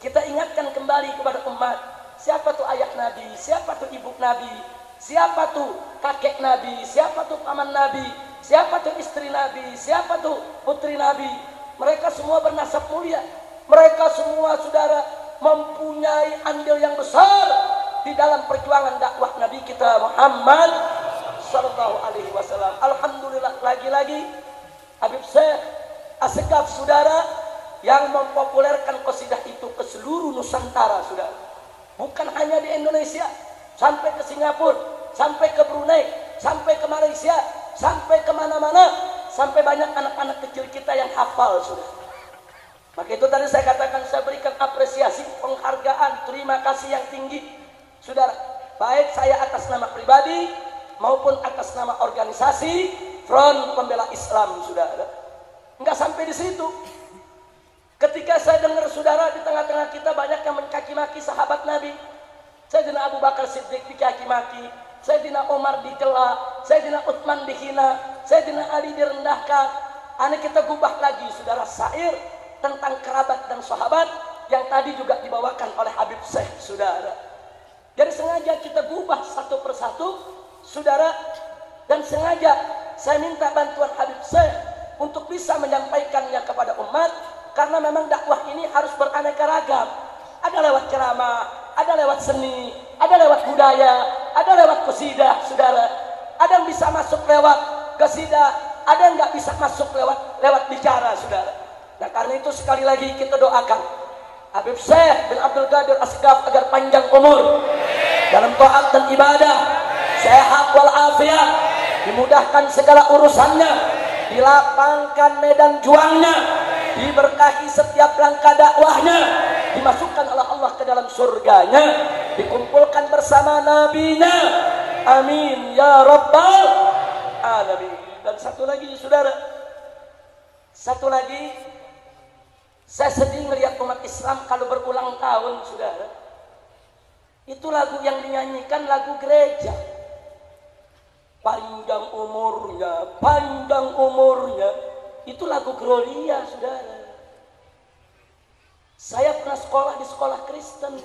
Kita ingatkan kembali kepada umat, siapa tuh ayah Nabi, siapa tuh ibu Nabi, siapa tuh kakek Nabi, siapa tuh paman Nabi, siapa tuh istri Nabi, siapa tuh putri Nabi. Mereka semua bernasab mulia. Mereka semua saudara mempunyai andil yang besar di dalam perjuangan dakwah Nabi kita Muhammad sallallahu alaihi wasallam. Alhamdulillah lagi-lagi Habib Syekh Asegaf saudara yang mempopulerkan qasidah itu ke seluruh Nusantara saudara. Bukan hanya di Indonesia, sampai ke Singapura, sampai ke Brunei, sampai ke Malaysia, sampai ke mana-mana, sampai banyak anak-anak kecil kita yang hafal sudah. Maka itu tadi saya katakan saya berikan apresiasi, penghargaan, terima kasih yang tinggi. Saudara, baik saya atas nama pribadi maupun atas nama organisasi Front Pembela Islam, saudara. Enggak sampai di situ. Ketika saya dengar saudara di tengah-tengah kita banyak yang mencaci maki sahabat Nabi. Saya dengar Abu Bakar Siddiq dicaci maki, Sayyidina Umar dicela, Sayyidina Utsman dihina, Sayyidina Ali direndahkan. Aneh kita gubah lagi saudara syair tentang kerabat dan sahabat yang tadi juga dibawakan oleh Habib Syekh saudara. Jadi sengaja kita gubah satu persatu saudara dan sengaja saya minta bantuan Habib Syekh untuk bisa menyampaikannya kepada umat karena memang dakwah ini harus beraneka ragam. Ada lewat ceramah, ada lewat seni, ada lewat budaya, ada lewat kesidah, saudara. Ada yang bisa masuk lewat kesidah, ada yang nggak bisa masuk lewat lewat bicara, saudara. Nah karena itu sekali lagi kita doakan Habib Syekh bin Abdul Qadir Asgaf agar panjang umur dalam taat dan ibadah, sehat walafiat, dimudahkan segala urusannya, dilapangkan medan juangnya, diberkahi setiap langkah dakwahnya, dimasukkan oleh Allah ke dalam surganya, dikumpulkan bersama nabinya. Amin ya rabbal alamin. Dan satu lagi saudara, satu lagi saya sedih melihat umat Islam kalau berulang tahun saudara. Itu lagu yang dinyanyikan lagu gereja. Panjang umurnya, panjang umurnya. Itu lagu Gloria, saudara. Saya pernah sekolah di sekolah Kristen.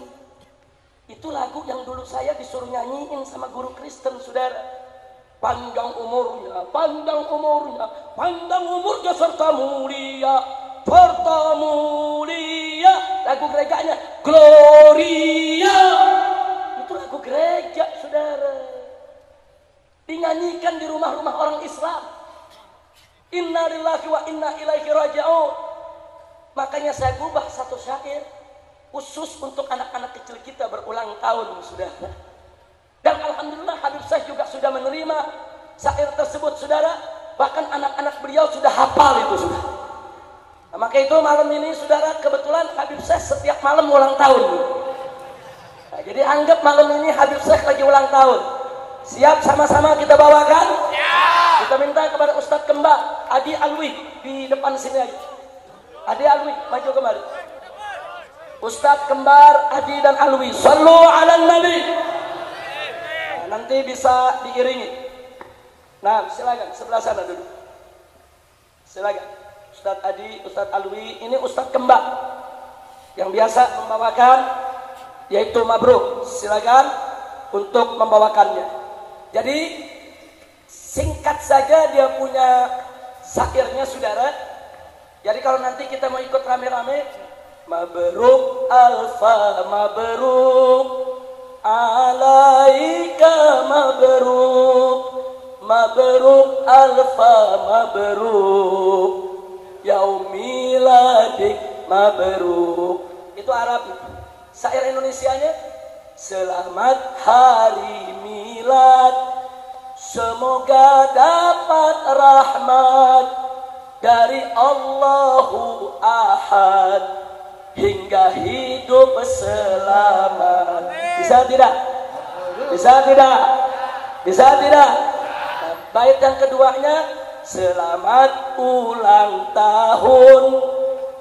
Itu lagu yang dulu saya disuruh nyanyiin sama guru Kristen, saudara. Panjang umurnya, panjang umurnya, panjang umurnya serta mulia, serta mulia. Lagu gerejanya Gloria. Itu lagu gereja, saudara. Dinyanyikan di rumah-rumah orang Islam. Inna lillahi wa inna ilaihi raji'un. Makanya saya ubah satu syair khusus untuk anak-anak kecil kita berulang tahun, saudara. Dan alhamdulillah Habib Syekh juga sudah menerima syair tersebut, saudara. Bahkan anak-anak beliau sudah hafal itu, sudah. Nah, maka itu malam ini, saudara, kebetulan Habib Syekh setiap malam ulang tahun. Nah, jadi anggap malam ini Habib Syekh lagi ulang tahun. Siap sama-sama kita bawakan? Kita minta kepada Ustadz Kembar, Adi Alwi di depan sini aja. Adi Alwi, maju kembali. Ustadz Kembar, Adi dan Alwi, Sallu ala Nabi. Nah, nanti bisa diiringi. Nah, silakan sebelah sana dulu. Silakan. Ustadz Adi, Ustadz Alwi, ini Ustadz Kembar yang biasa membawakan yaitu Mabruk. Silakan untuk membawakannya. Jadi singkat saja dia punya syairnya saudara. Jadi kalau nanti kita mau ikut rame-rame, Mabruk alfa mabruk alaika mabruk mabruk alfa mabruk yaumiladik mabruk itu Arab syair Indonesianya selamat hari milad semoga dapat rahmat dari Allahu Ahad hingga hidup selamat. Bisa tidak? Bisa tidak? Bisa tidak? Bait yang keduanya selamat ulang tahun.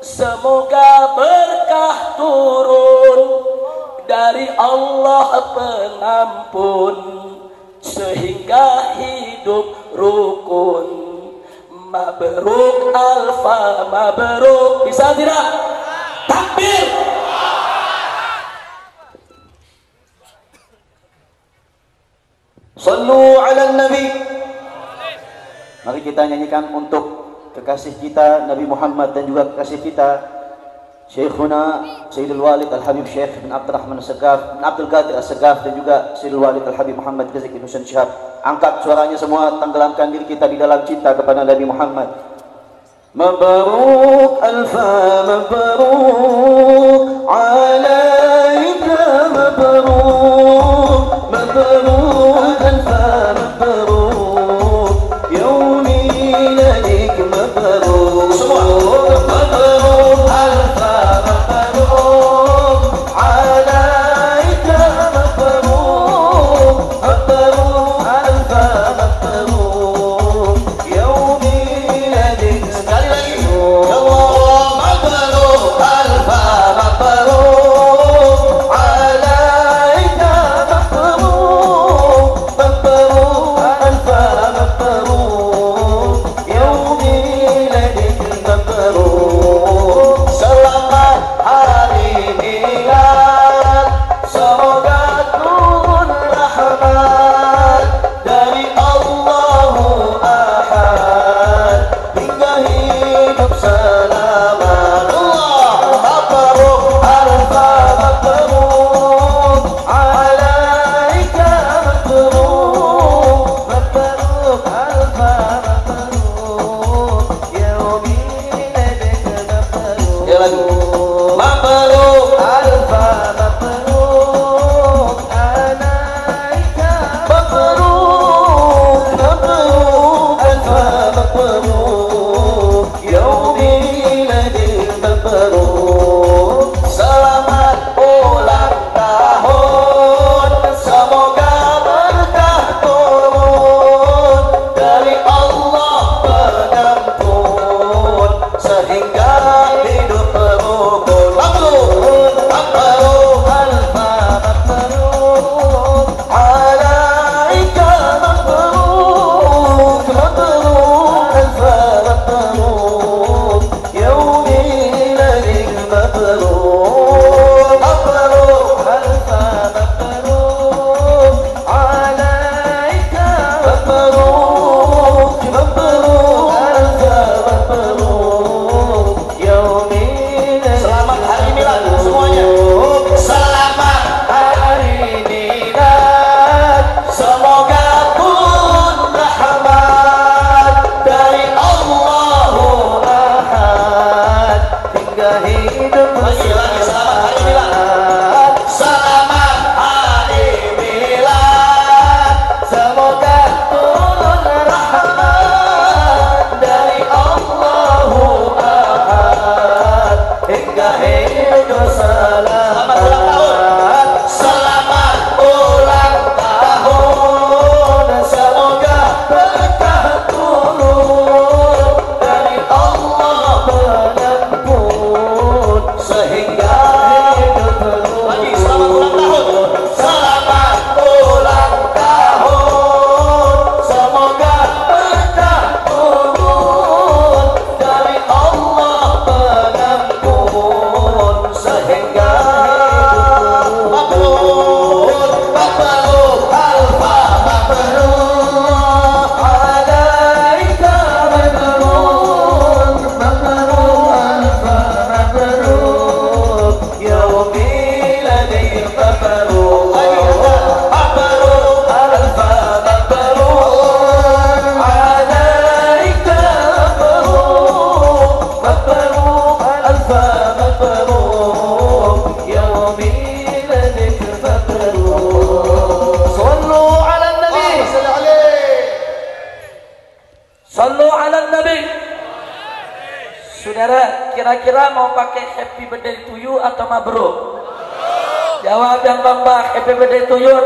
Semoga berkah turun dari Allah pengampun sehingga hidup rukun. Mabruk alfa mabruk bisa tidak? Takbir. Sallu ala Nabi. Mari kita nyanyikan untuk kekasih kita Nabi Muhammad dan juga kekasih kita Syekhuna Sayyidul Walid Al-Habib Syekh bin Abdul Rahman Al-Segaf bin Abdul Qadir Al-Segaf dan juga Sayyidul Walid Al-Habib Muhammad Rizik bin Husain Syihab angkat suaranya semua tenggelamkan diri kita di dalam cinta kepada Nabi Muhammad. Mabaruk alfa alaika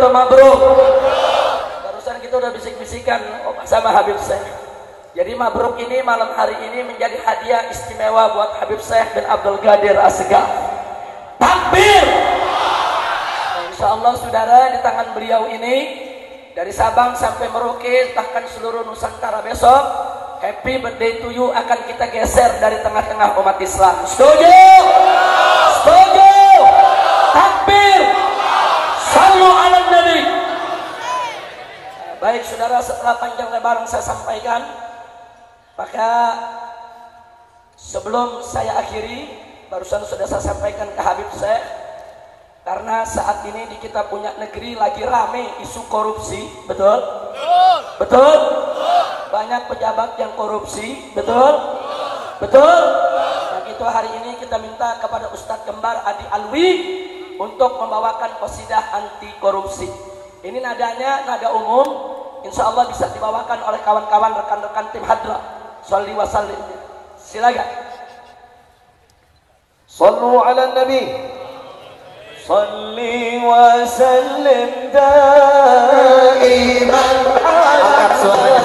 atau mabruk? Barusan kita udah bisik-bisikan sama Habib Syekh. Jadi mabruk ini malam hari ini menjadi hadiah istimewa buat Habib Syekh bin Abdul Qadir Asgaf. Takbir! Nah, insya Allah saudara di tangan beliau ini dari Sabang sampai Merauke bahkan seluruh Nusantara besok happy birthday to you akan kita geser dari tengah-tengah umat Islam. Setuju? Takbir! Sallu ala Nabi. Nah, Baik saudara setelah panjang lebar yang saya sampaikan maka sebelum saya akhiri barusan sudah saya sampaikan ke Habib saya karena saat ini di kita punya negeri lagi rame isu korupsi betul. Betul? Banyak pejabat yang korupsi betul? Betul? Dan itu hari ini kita minta kepada Ustadz Kembar Adi Alwi untuk membawakan qasidah anti korupsi. Ini nadanya nada umum insya Allah bisa dibawakan oleh kawan-kawan rekan-rekan tim Hadra. salli wa sallim. Silakan. Sallu ala nabi. Salli wa sallim da'iman. Ala suaranya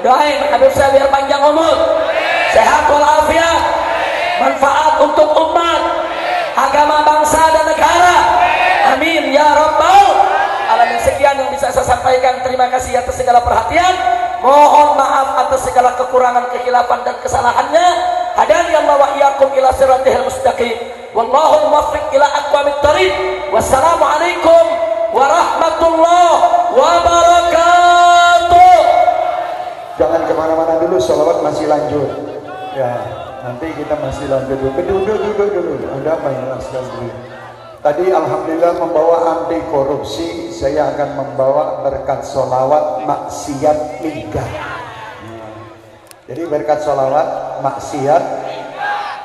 doain Habib saya biar panjang umur. Sehat walafiat. Manfaat untuk umat agama bangsa dan negara. Amin ya rabbal alamin. Sekian yang bisa saya sampaikan. Terima kasih atas segala perhatian. Mohon maaf atas segala kekurangan kehilapan dan kesalahannya. Hadani Allah wa iyyakum ila siratihil mustaqim. Wallahu muwaffiq ila aqwamit thariq wassalamualaikum warahmatullahi wabarakatuh ke mana-mana dulu, sholawat masih lanjut. Ya, nanti kita masih lanjut dulu. Duduk, duduk dulu. Ada apa ya sekali Tadi Alhamdulillah membawa anti korupsi, saya akan membawa berkat sholawat maksiat liga. Jadi berkat sholawat maksiat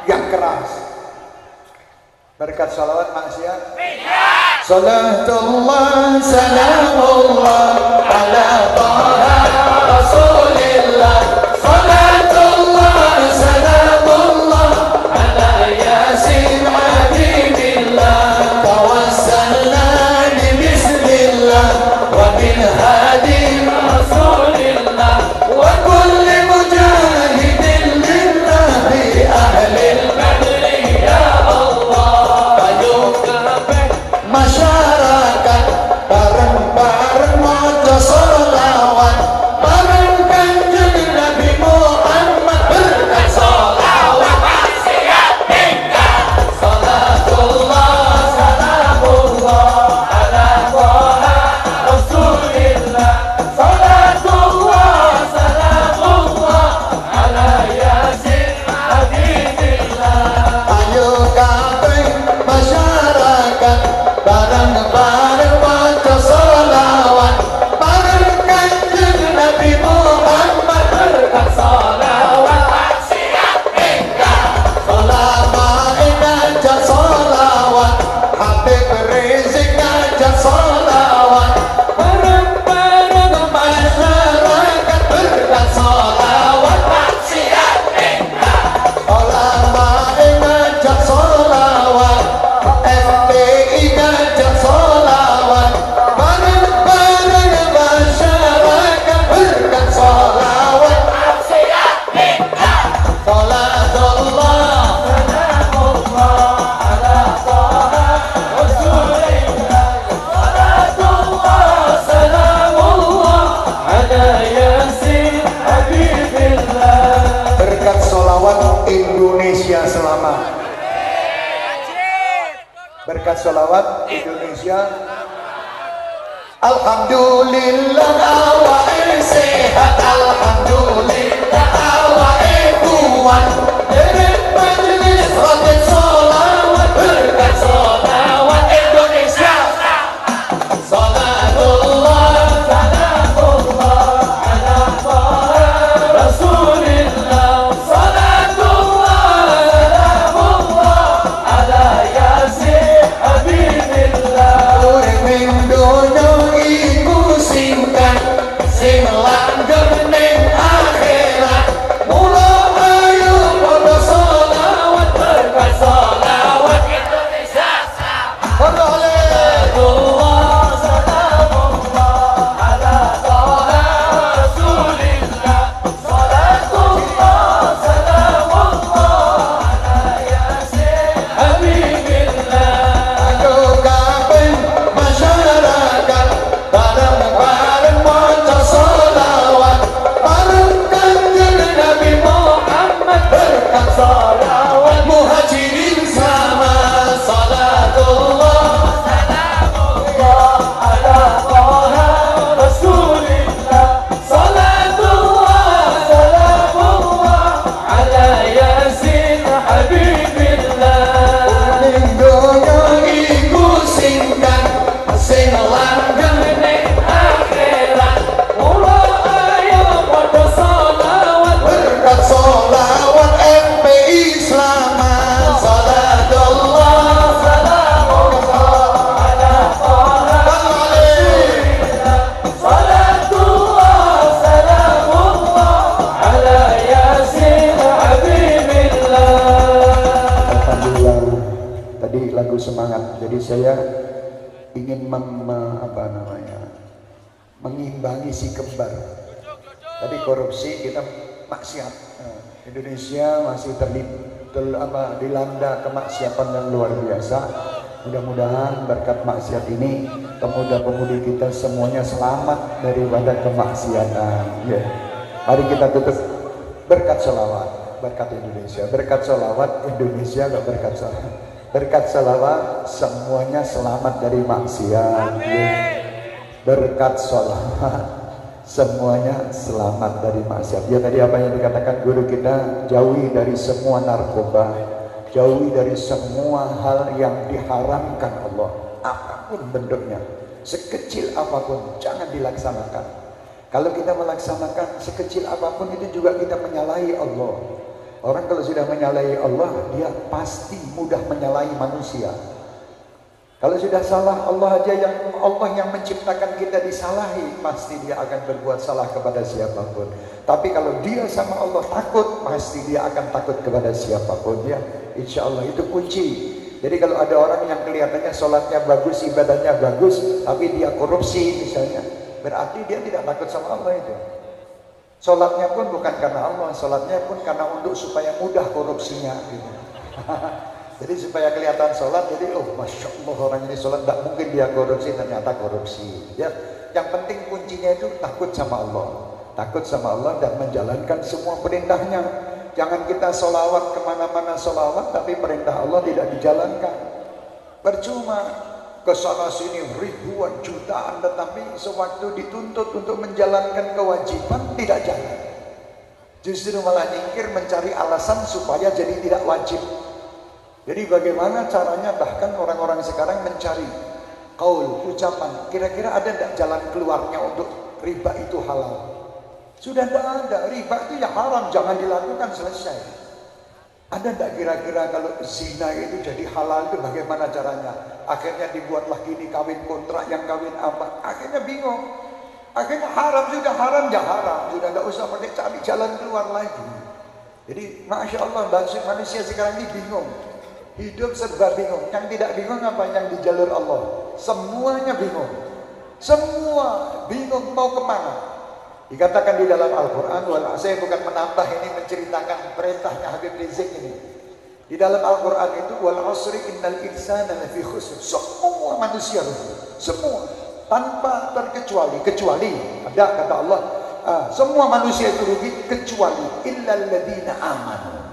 yang keras. Berkat sholawat maksiat Salatullah salamullah ala taha rasulillah berkat sholawat Indonesia. Alhamdulillah awake sehat. Alhamdulillah awake kuat. Dari majelis rotin sholawat berkat sholawat kemaksiatan yang luar biasa. Mudah-mudahan berkat maksiat ini pemuda-pemudi kita semuanya selamat daripada kemaksiatan. Ya. Mari kita tutup berkat selawat, berkat Indonesia, berkat selawat Indonesia gak berkat selawat. Berkat selawat semuanya selamat dari maksiat. Ya. Berkat selawat semuanya selamat dari maksiat. Ya tadi apa yang dikatakan guru kita jauhi dari semua narkoba, jauhi dari semua hal yang diharamkan Allah, apa pun bentuknya, sekecil apa pun jangan dilaksanakan. Kalau kita melaksanakan sekecil apa pun itu juga kita menyalahi Allah. Orang kalau sudah menyalahi Allah, dia pasti mudah menyalahi manusia. Kalau sudah salah Allah aja yang Allah yang menciptakan kita disalahi pasti dia akan berbuat salah kepada siapa pun. Tapi kalau dia sama Allah takut pasti dia akan takut kepada siapa pun ya. Insya Allah itu kunci. Jadi kalau ada orang yang kelihatannya sholatnya bagus, ibadahnya bagus, tapi dia korupsi misalnya, berarti dia tidak takut sama Allah itu. Sholatnya pun bukan karena Allah, sholatnya pun karena untuk supaya mudah korupsinya. Gitu. Jadi supaya kelihatan sholat, jadi oh masya Allah orang ini sholat tidak mungkin dia korupsi ternyata korupsi. Ya, yang penting kuncinya itu takut sama Allah, takut sama Allah dan menjalankan semua perintahnya. Jangan kita sholawat ke mana-mana sholawat, tapi perintah Allah tidak dijalankan. Percuma ke sana sini ribuan jutaan, tetapi sewaktu dituntut untuk menjalankan kewajiban tidak jalan. Justru malah nyingkir mencari alasan supaya jadi tidak wajib. Jadi bagaimana caranya bahkan orang-orang sekarang mencari kaul, ucapan. Kira-kira ada tidak jalan keluarnya untuk riba itu halal? Sudah tidak ada. Riba itu ya haram, jangan dilakukan selesai. Ada tidak kira-kira kalau zina itu jadi halal itu bagaimana caranya? Akhirnya dibuatlah gini kawin kontrak yang kawin apa? Akhirnya bingung. Akhirnya haram sudah haram ya haram. Sudah tidak usah pakai cari jalan keluar lagi. Jadi masya Allah manusia sekarang ini bingung. Hidup serba bingung. Yang tidak bingung apa? Yang di jalur Allah. Semuanya bingung. Semua bingung mau ke mana. Dikatakan di dalam Al-Quran, saya bukan menambah ini menceritakan perintahnya Habib Rizik ini. Di dalam Al-Quran itu, wal asri innal insana lafi khusr. Semua manusia. Semua. Tanpa terkecuali. Kecuali. Ada kata Allah. Ah, semua manusia itu rugi kecuali illal ladina amanu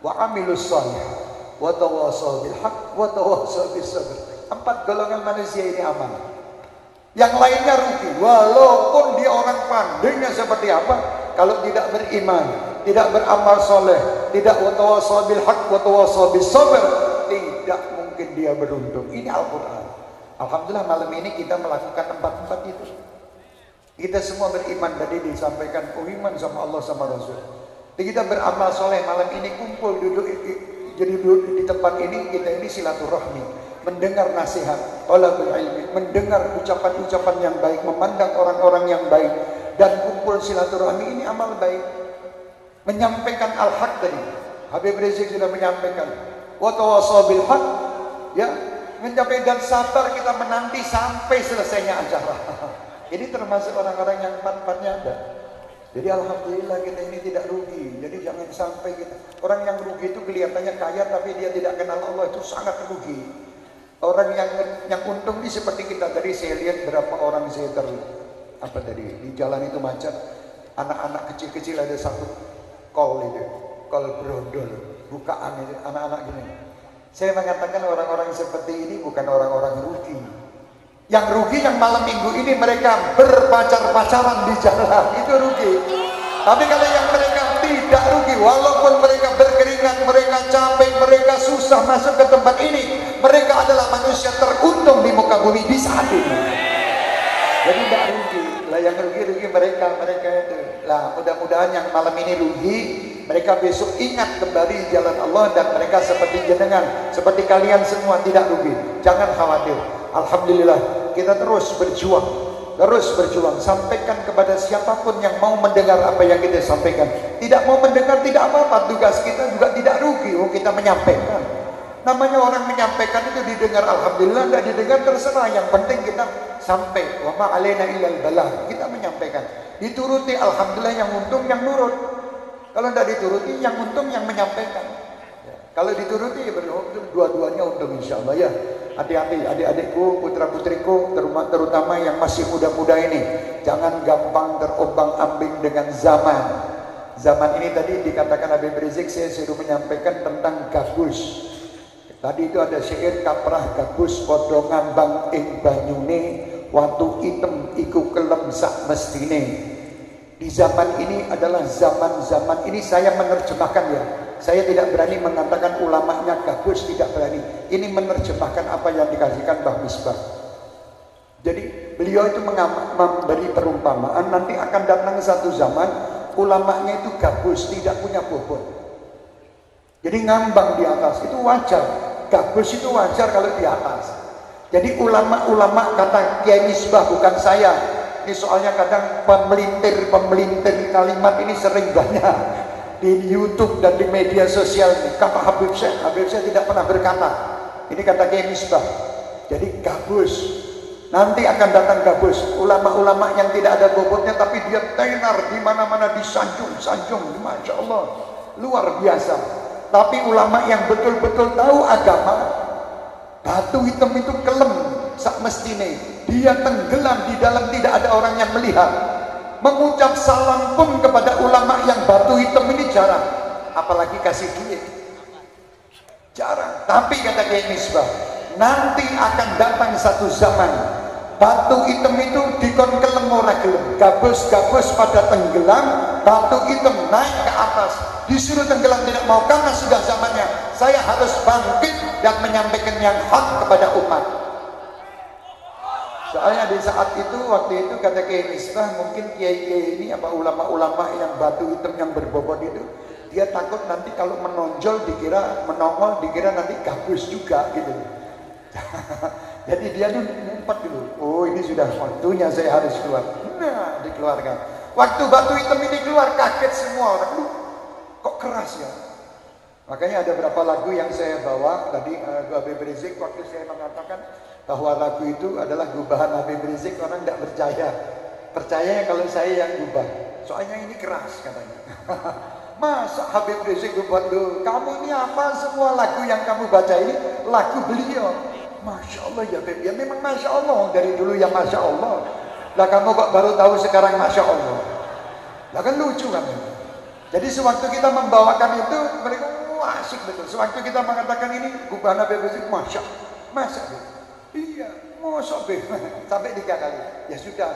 wa amilus salih wa tawasaw bil haq wa tawasaw bis sabr. Empat golongan manusia ini aman. Yang lainnya rugi walaupun dia orang pandainya seperti apa kalau tidak beriman, tidak beramal soleh, tidak wa tawasaw bil haq wa tawasaw bis sabr, tidak mungkin dia beruntung. Ini Al-Qur'an. Alhamdulillah malam ini kita melakukan empat-empat itu. Kita semua beriman tadi disampaikan oh iman sama Allah sama Rasul. Kita beramal soleh malam ini kumpul duduk jadi di tempat ini kita ini silaturahmi, mendengar nasihat, talabul ilmi, mendengar ucapan-ucapan yang baik, memandang orang-orang yang baik dan kumpul silaturahmi ini amal baik. Menyampaikan al-haq tadi. Habib Rizik sudah menyampaikan wa tawasabil haq ya mencapai dan sabar kita menanti sampai selesainya acara. Ini termasuk orang-orang yang empat-empatnya ada. Jadi alhamdulillah kita ini tidak rugi. Jadi jangan sampai kita orang yang rugi itu kelihatannya kaya tapi dia tidak kenal Allah itu sangat rugi. Orang yang yang untung ini seperti kita tadi saya lihat berapa orang saya ter apa tadi di jalan itu macet anak-anak kecil-kecil ada satu kol itu kol brondol bukaan itu anak-anak gini. Saya mengatakan orang-orang seperti ini bukan orang-orang rugi. Yang rugi yang malam minggu ini mereka berpacar-pacaran di jalan itu rugi. Tapi kalau yang mereka tidak rugi, walaupun mereka berkeringat, mereka capek, mereka susah masuk ke tempat ini, mereka adalah manusia teruntung di muka bumi di saat ini. Jadi tidak rugi. Lah yang rugi-rugi mereka, mereka itu. Lah mudah-mudahan yang malam ini rugi, mereka besok ingat kembali jalan Allah dan mereka seperti jenengan, seperti kalian semua tidak rugi. Jangan khawatir. Alhamdulillah kita terus berjuang terus berjuang sampaikan kepada siapa pun yang mau mendengar apa yang kita sampaikan tidak mau mendengar tidak apa-apa tugas kita juga tidak rugi oh kita menyampaikan Namanya orang menyampaikan itu didengar alhamdulillah, tidak didengar terserah. Yang penting kita sampai. Wa ma alaina illal balah. Kita menyampaikan. Dituruti alhamdulillah yang untung yang nurut. Kalau tidak dituruti yang untung yang menyampaikan. Kalau dituruti ya beruntung dua-duanya untung insya Allah ya. Hati-hati adik-adikku, putra-putriku, terutama, yang masih muda-muda ini. Jangan gampang terombang-ambing dengan zaman. Zaman ini tadi dikatakan Habib Rizik saya suruh menyampaikan tentang gabus. Tadi itu ada syair kaprah gabus podo ngambang ing banyune watu item iku kelem sak mestine. Di zaman ini adalah zaman-zaman ini saya menerjemahkan ya. Saya tidak berani mengatakan ulamanya gabus, tidak berani. Ini menerjemahkan apa yang dikasihkan Mbah Misbah. Jadi beliau itu memberi perumpamaan nanti akan datang satu zaman ulamanya itu gabus, tidak punya bobot. Jadi ngambang di atas itu wajar. Gabus itu wajar kalau di atas. Jadi ulama-ulama kata Kiai Misbah bukan saya. Ini soalnya kadang pemelintir-pemelintir kalimat ini sering banyak di YouTube dan di media sosial kata Habib Syekh Habib Syekh tidak pernah berkata ini kata Kiai Misbah jadi gabus. Nanti akan datang gabus. Ulama-ulama yang tidak ada bobotnya tapi dia tenar di mana-mana disanjung-sanjung. Masya Allah luar biasa. Tapi ulama yang betul-betul tahu agama batu hitam itu kelem sak mestine. Dia tenggelam di dalam tidak ada orang yang melihat mengucap salam pun kepada ulama yang batu hitam ini jarang. Apalagi kasih duit. Jarang. Tapi kata Kiai Misbah nanti akan datang satu zaman batu hitam itu dikon kelem ora gabus-gabus pada tenggelam batu hitam naik ke atas. Disuruh tenggelam tidak mau karena sudah zamannya. Saya harus bangkit dan menyampaikan yang hak kepada umat Soalnya di saat itu waktu itu kata Kiai Misbah mungkin kiai-kiai ini apa ulama-ulama yang batu hitam yang berbobot itu dia takut nanti kalau menonjol dikira menongol dikira nanti gabus juga gitu. Jadi dia tuh ngumpet dulu. Oh ini sudah waktunya saya harus keluar. Nah dikeluarkan. Waktu batu hitam ini keluar kaget semua orang. Kok keras ya? Makanya ada berapa lagu yang saya bawa tadi uh, Habib Rizik waktu saya mengatakan bahwa lagu itu adalah gubahan Habib Rizik orang tidak percaya. Percaya kalau saya yang gubah. Soalnya ini keras katanya. Masa Habib Rizik gubah? Lu kamu ini apa? Semua lagu yang kamu baca ini lagu beliau. Masya Allah ya Beb ya memang Masya Allah. Dari dulu ya Masya Allah. Lah kamu kok baru tahu sekarang Masya Allah? Lah kan lucu kan? Jadi sewaktu kita membawakan itu mereka wah asik betul. Sewaktu kita mengatakan ini gubahan Habib Rizik Masya. Masya Allah Iya, mosok be sampai tiga kali. Ya sudah.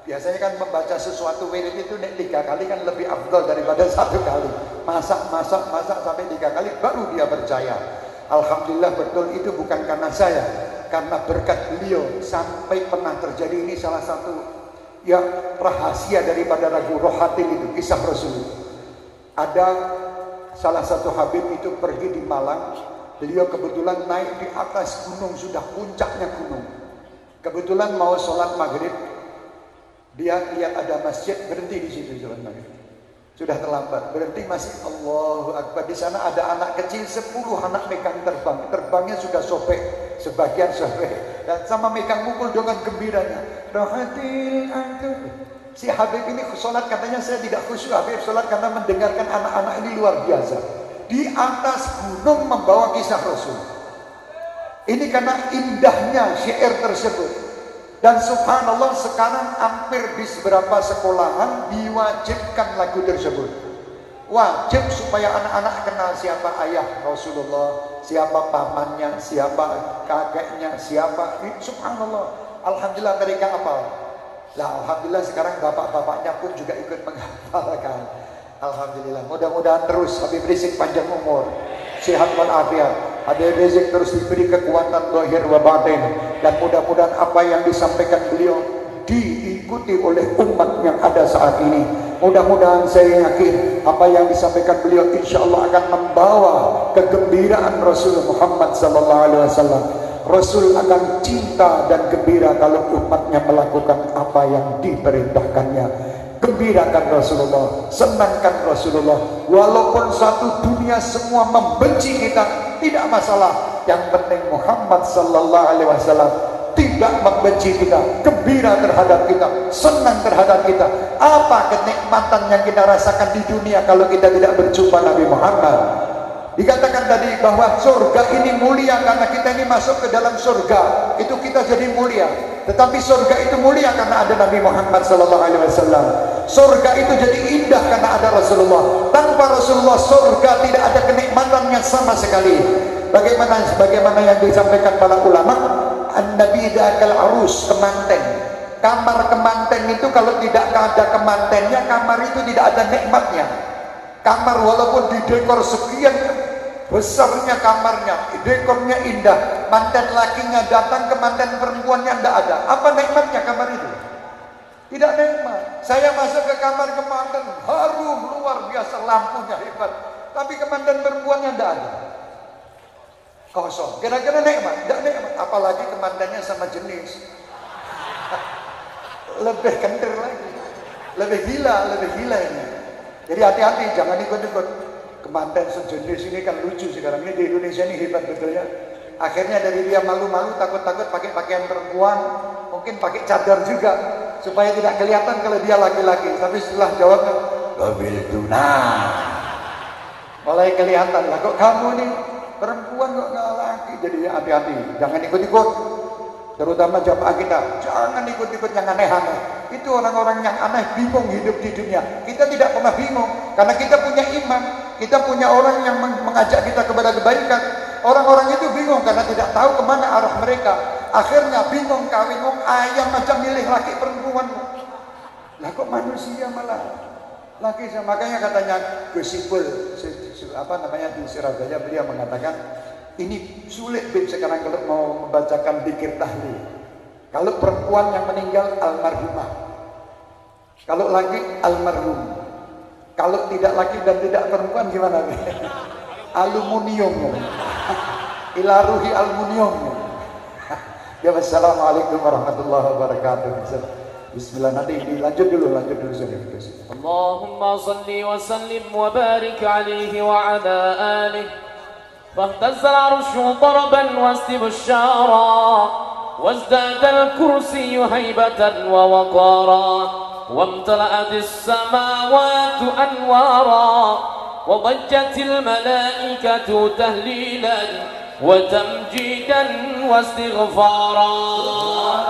Biasanya kan membaca sesuatu wirid itu nek tiga kali kan lebih afdol daripada satu kali. Masak, masak, masak sampai tiga kali baru dia percaya. Alhamdulillah betul itu bukan karena saya, karena berkat beliau sampai pernah terjadi ini salah satu ya rahasia daripada ragu rohatil itu kisah Rasul. Ada salah satu Habib itu pergi di Malang Beliau kebetulan naik di atas gunung, sudah puncaknya gunung. Kebetulan mau sholat maghrib, dia lihat ada masjid, berhenti di situ sholat maghrib. Sudah terlambat, berhenti masih Allahu Akbar. Di sana ada anak kecil, 10 anak megang terbang. Terbangnya sudah sobek, sebagian sobek. Dan sama megang mukul dengan gembiranya. Rohatil. Si Habib ini sholat katanya saya tidak khusyuk Habib sholat karena mendengarkan anak-anak ini luar biasa di atas gunung membawa kisah Rasul. Ini karena indahnya syair tersebut. Dan subhanallah sekarang hampir di beberapa sekolahan diwajibkan lagu tersebut. Wajib supaya anak-anak kenal siapa ayah Rasulullah, siapa pamannya, siapa kakeknya, siapa. Subhanallah. Alhamdulillah mereka apa? Lah alhamdulillah sekarang bapak-bapaknya pun juga ikut menghafalkan. Alhamdulillah. Mudah-mudahan terus Habib Rizik panjang umur, sehat walafiat. Habib Rizik terus diberi kekuatan dohir wa batin dan mudah-mudahan apa yang disampaikan beliau diikuti oleh umat yang ada saat ini. Mudah-mudahan saya yakin apa yang disampaikan beliau insya Allah akan membawa kegembiraan Rasul Muhammad sallallahu alaihi wasallam. Rasul akan cinta dan gembira kalau umatnya melakukan apa yang diperintahkannya gembirakan Rasulullah, senangkan Rasulullah. Walaupun satu dunia semua membenci kita, tidak masalah. Yang penting Muhammad sallallahu alaihi wasallam tidak membenci kita, gembira terhadap kita, senang terhadap kita. Apa kenikmatan yang kita rasakan di dunia kalau kita tidak berjumpa Nabi Muhammad? Dikatakan tadi bahwa surga ini mulia karena kita ini masuk ke dalam surga. Itu kita jadi mulia. Tetapi surga itu mulia karena ada Nabi Muhammad sallallahu alaihi wasallam. Surga itu jadi indah karena ada Rasulullah. Tanpa Rasulullah surga tidak ada kenikmatan yang sama sekali. Bagaimana sebagaimana yang disampaikan para ulama, an-nabi dakal arus kemanten. Kamar kemanten itu kalau tidak ada kemantennya, kamar itu tidak ada nikmatnya. Kamar walaupun didekor sekian besarnya kamarnya, dekornya indah, mantan lakinya datang ke mantan perempuannya tidak ada. Apa nikmatnya kamar itu? Tidak nikmat. Saya masuk ke kamar kemandan, harum luar biasa lampunya hebat. Tapi kemandan perempuannya tidak ada. Kosong. Kira-kira nikmat? Tidak nikmat. Apalagi kemandannya sama jenis. Lebih kentir lagi. Lebih gila, lebih gila ini. Jadi hati-hati, jangan ikut-ikut. Kemandan sejenis ini kan lucu sekarang ini di Indonesia ini hebat betul ya. Akhirnya dari dia malu-malu, takut-takut pakai pakaian perempuan, mungkin pakai cadar juga supaya tidak kelihatan kalau dia laki-laki. Tapi setelah jawabnya, mobil tuna. Mulai kelihatan lah kok kamu nih perempuan kok nggak laki. Jadi hati-hati, jangan ikut-ikut. Terutama jamaah kita, jangan ikut-ikut yang aneh-aneh. Itu orang-orang yang aneh bingung hidup di dunia. Kita tidak pernah bingung karena kita punya iman. Kita punya orang yang meng- mengajak kita kepada kebaikan. Orang-orang itu bingung karena tidak tahu ke mana arah mereka. Akhirnya bingung kawin ayam macam milih laki perempuan. Lah kok manusia malah laki sama makanya katanya Gus Ipul se- se- apa namanya di Surabaya beliau mengatakan ini sulit Bib sekarang kalau mau membacakan dikir tahlil. Kalau perempuan yang meninggal almarhumah. Kalau lagi almarhum. Kalau tidak lagi dan tidak perempuan gimana nih? Aluminium. Ilaruhi aluminium. Ya wassalamualaikum warahmatullahi wabarakatuh. Bismillah nanti dilanjut dulu lanjut dulu saya Allahumma salli wa sallim wa barik alaihi wa ala alihi فاهتز العرش ضربا واستبشارا وازداد الكرسي هيبة ووقارا وامتلأت السماوات أنوارا وضجت الملائكة تهليلا وتمجيدا واستغفارا.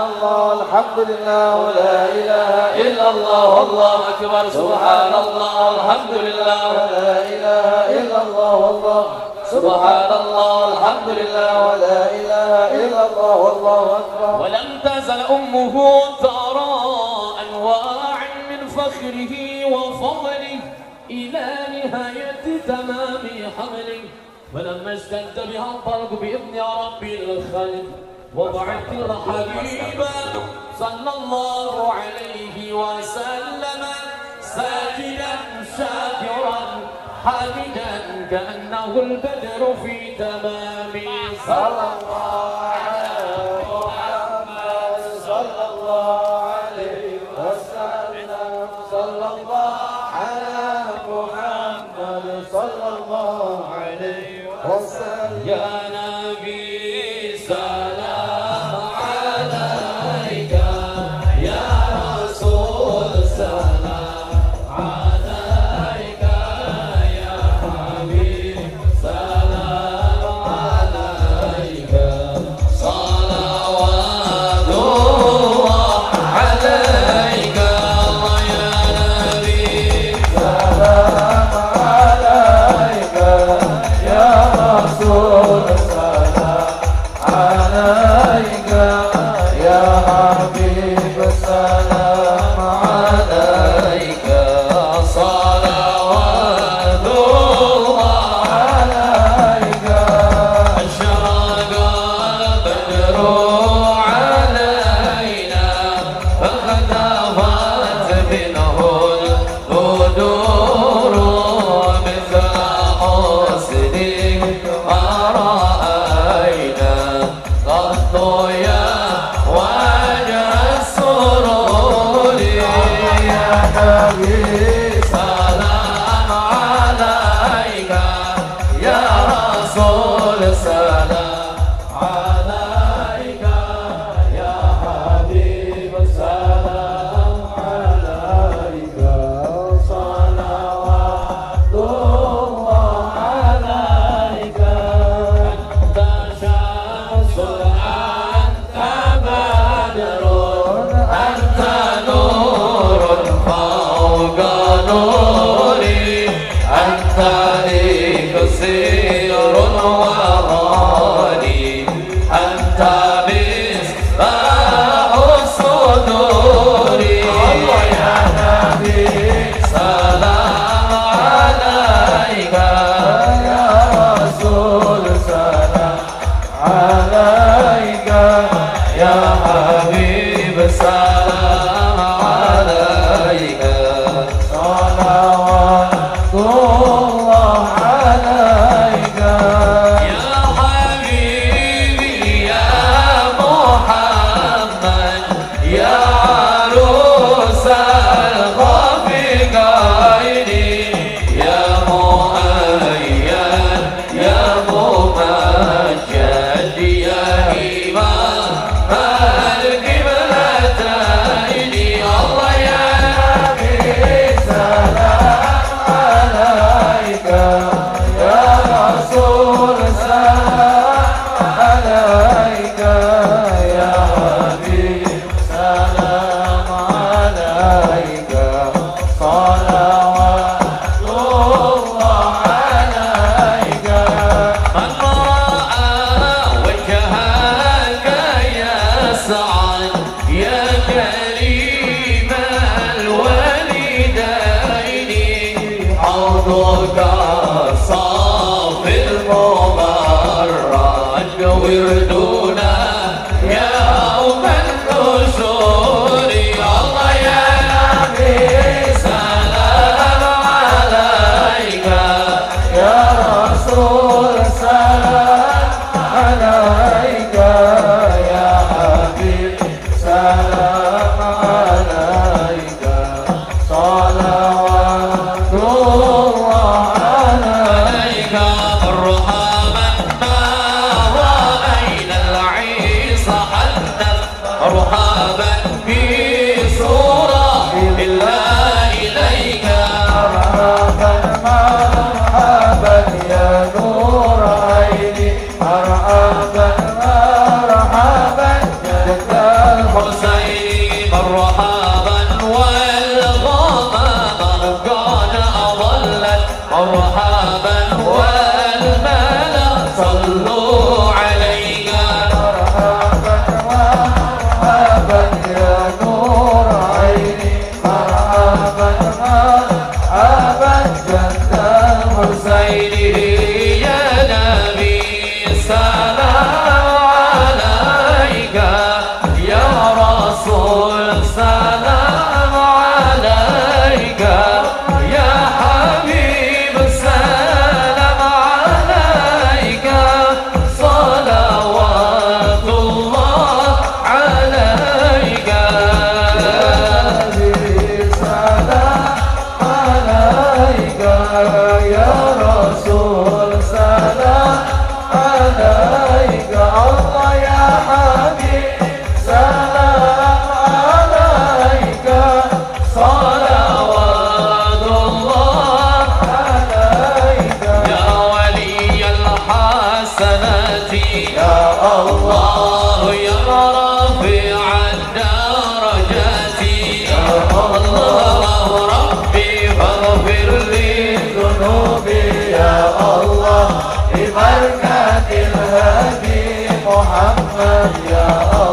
الله الحمد لله ولا إله إلا الله. والله أكبر سبحان الله الحمد لله. لا إله إلا الله والله. سبحان الله الحمد لله ولا إله إلا الله والله أكبر. ولم تزل أمه ترى أنواع من فخره وفضله إلى نهاية تمام حمله. فلما اشتد بها الطلق بإذن رب الخلق وضعت الحبيب صلى الله عليه وسلم ساجدا شاكرا. حامدا كأنه البدر في تمام. صلى الله على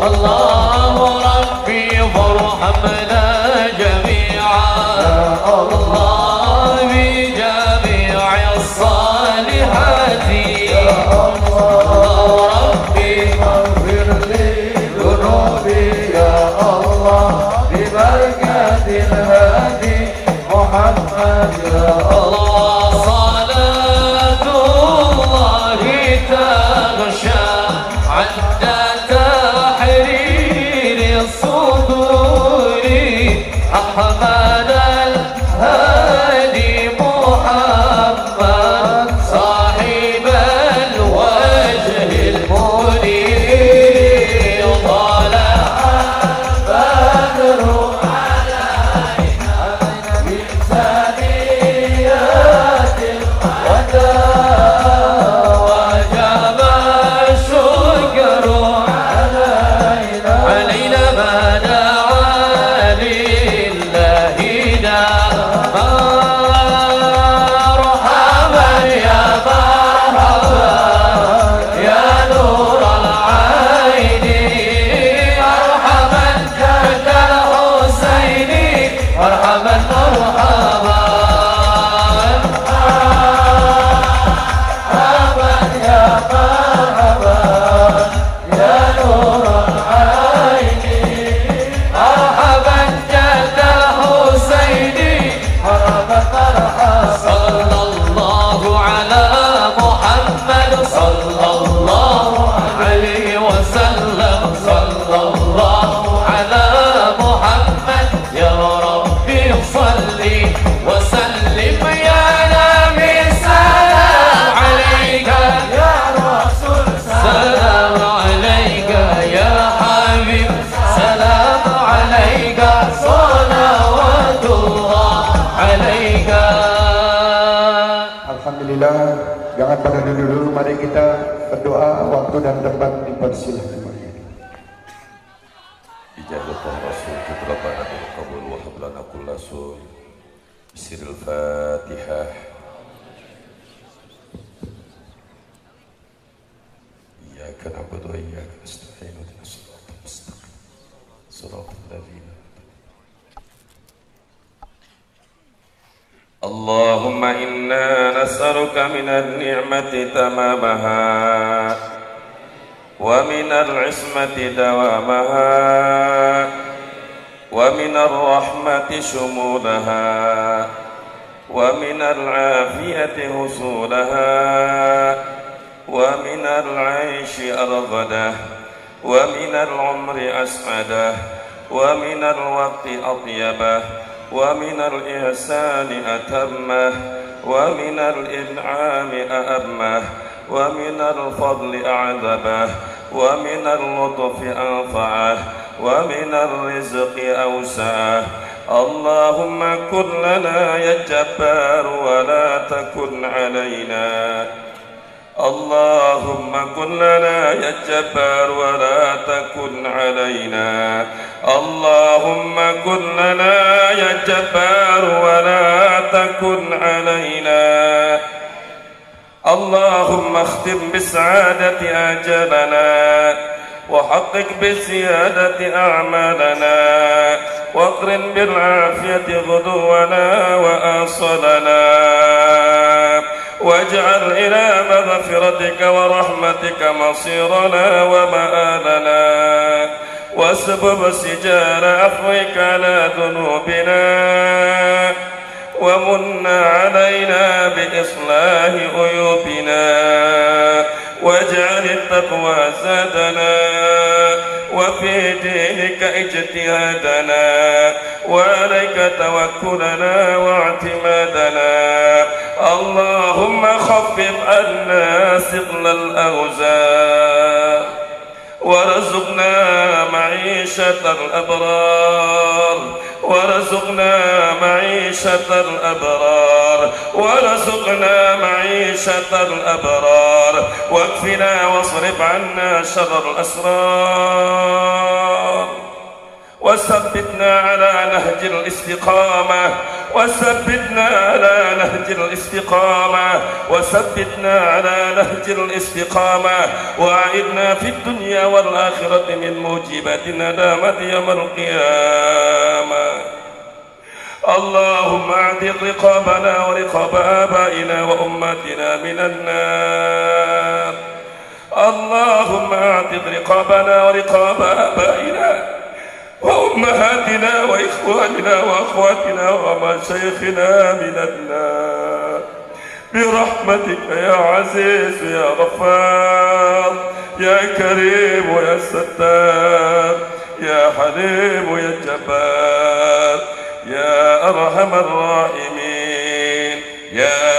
الله ربي فارحمنا جميعا. الله بجميع الصالحات. الله ربي اغفر لي ذنوبي. يا الله ببركة الهادي محمد. يا الله Mari kita berdoa Waktu dan tempat dipersilahkan إجابة الرسول ربنا بالقبول وهب لنا كل سوء بسر الفاتحة إياك نعبد وإياك نستعين اهدنا الصراط المستقيم صراط اللهم إنا نسألك من النعمة تمامها ومن العصمة دوامها ومن الرحمة شمولها ومن العافية حصولها ومن العيش أرغده ومن العمر أسعده ومن الوقت أطيبه ومن الإحسان أتمه ومن الإنعام أأمه ومن الفضل أعذبه ومن اللطف أنفعه ومن الرزق أوسعه. اللهم كن لنا يا جبار ولا تكن علينا اللهم كن لنا يا جبار ولا تكن علينا. اللهم كن لنا يا جبار ولا تكن علينا. اللهم اختم بالسعادة آجالنا وحقق بالزيادة أعمالنا واقرن بالعافية غدونا وآصلنا واجعل إلى مغفرتك ورحمتك مصيرنا ومآلنا. واسبب سجال عفوك على ذنوبنا. ومن علينا بإصلاح عيوبنا. واجعل التقوى زادنا. وفي دينك اجتهادنا. وعليك توكلنا واعتمادنا. اللهم خفف عنا ثقل الأوزار ورزقنا معيشة الأبرار ورزقنا معيشة الأبرار ورزقنا معيشة الأبرار واكفنا واصرف عنا شر الأسرار وثبتنا على نهج الاستقامة. وثبتنا على نهج الاستقامة. وثبتنا على نهج الاستقامة. وأعدنا في الدنيا والآخرة من موجبات ندامة يوم القيامة. اللهم اعتق رقابنا ورقاب آبائنا وأماتنا من النار. اللهم اعتق رقابنا ورقاب آبائنا. وأمهاتنا وإخواننا وأخواتنا ومشايخنا من النار. برحمتك يا عزيز يا غفار يا كريم يا ستار يا حليم يا جبار يا أرحم الراحمين يا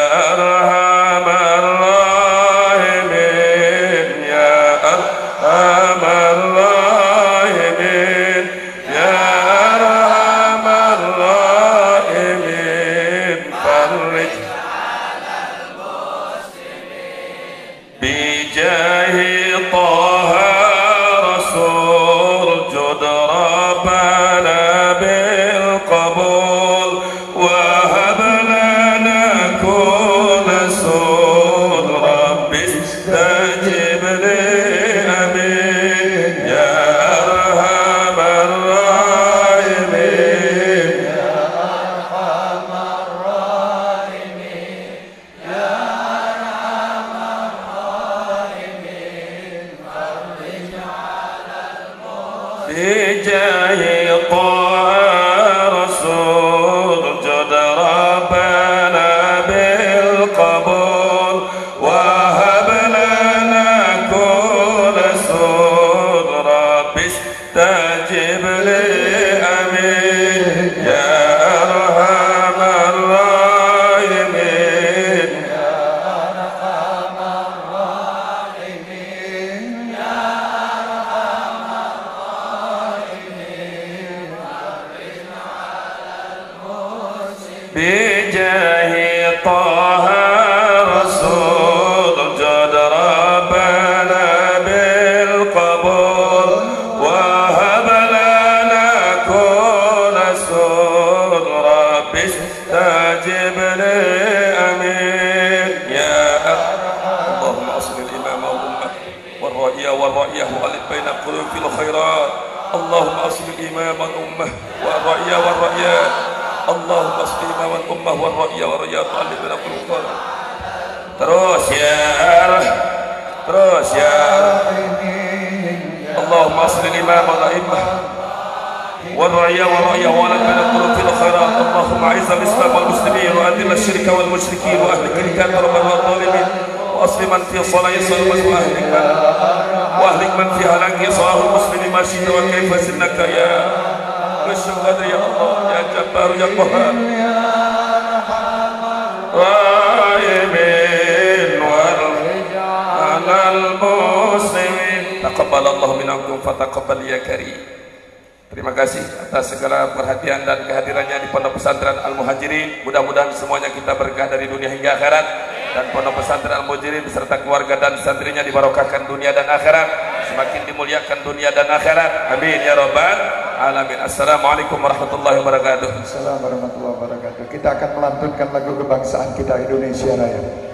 dan akhirat, semakin dimuliakan dunia dan akhirat. Amin ya rabbal alamin. Assalamualaikum warahmatullahi wabarakatuh. Assalamualaikum warahmatullahi wabarakatuh. kita akan melantunkan lagu kebangsaan kita Indonesia Raya.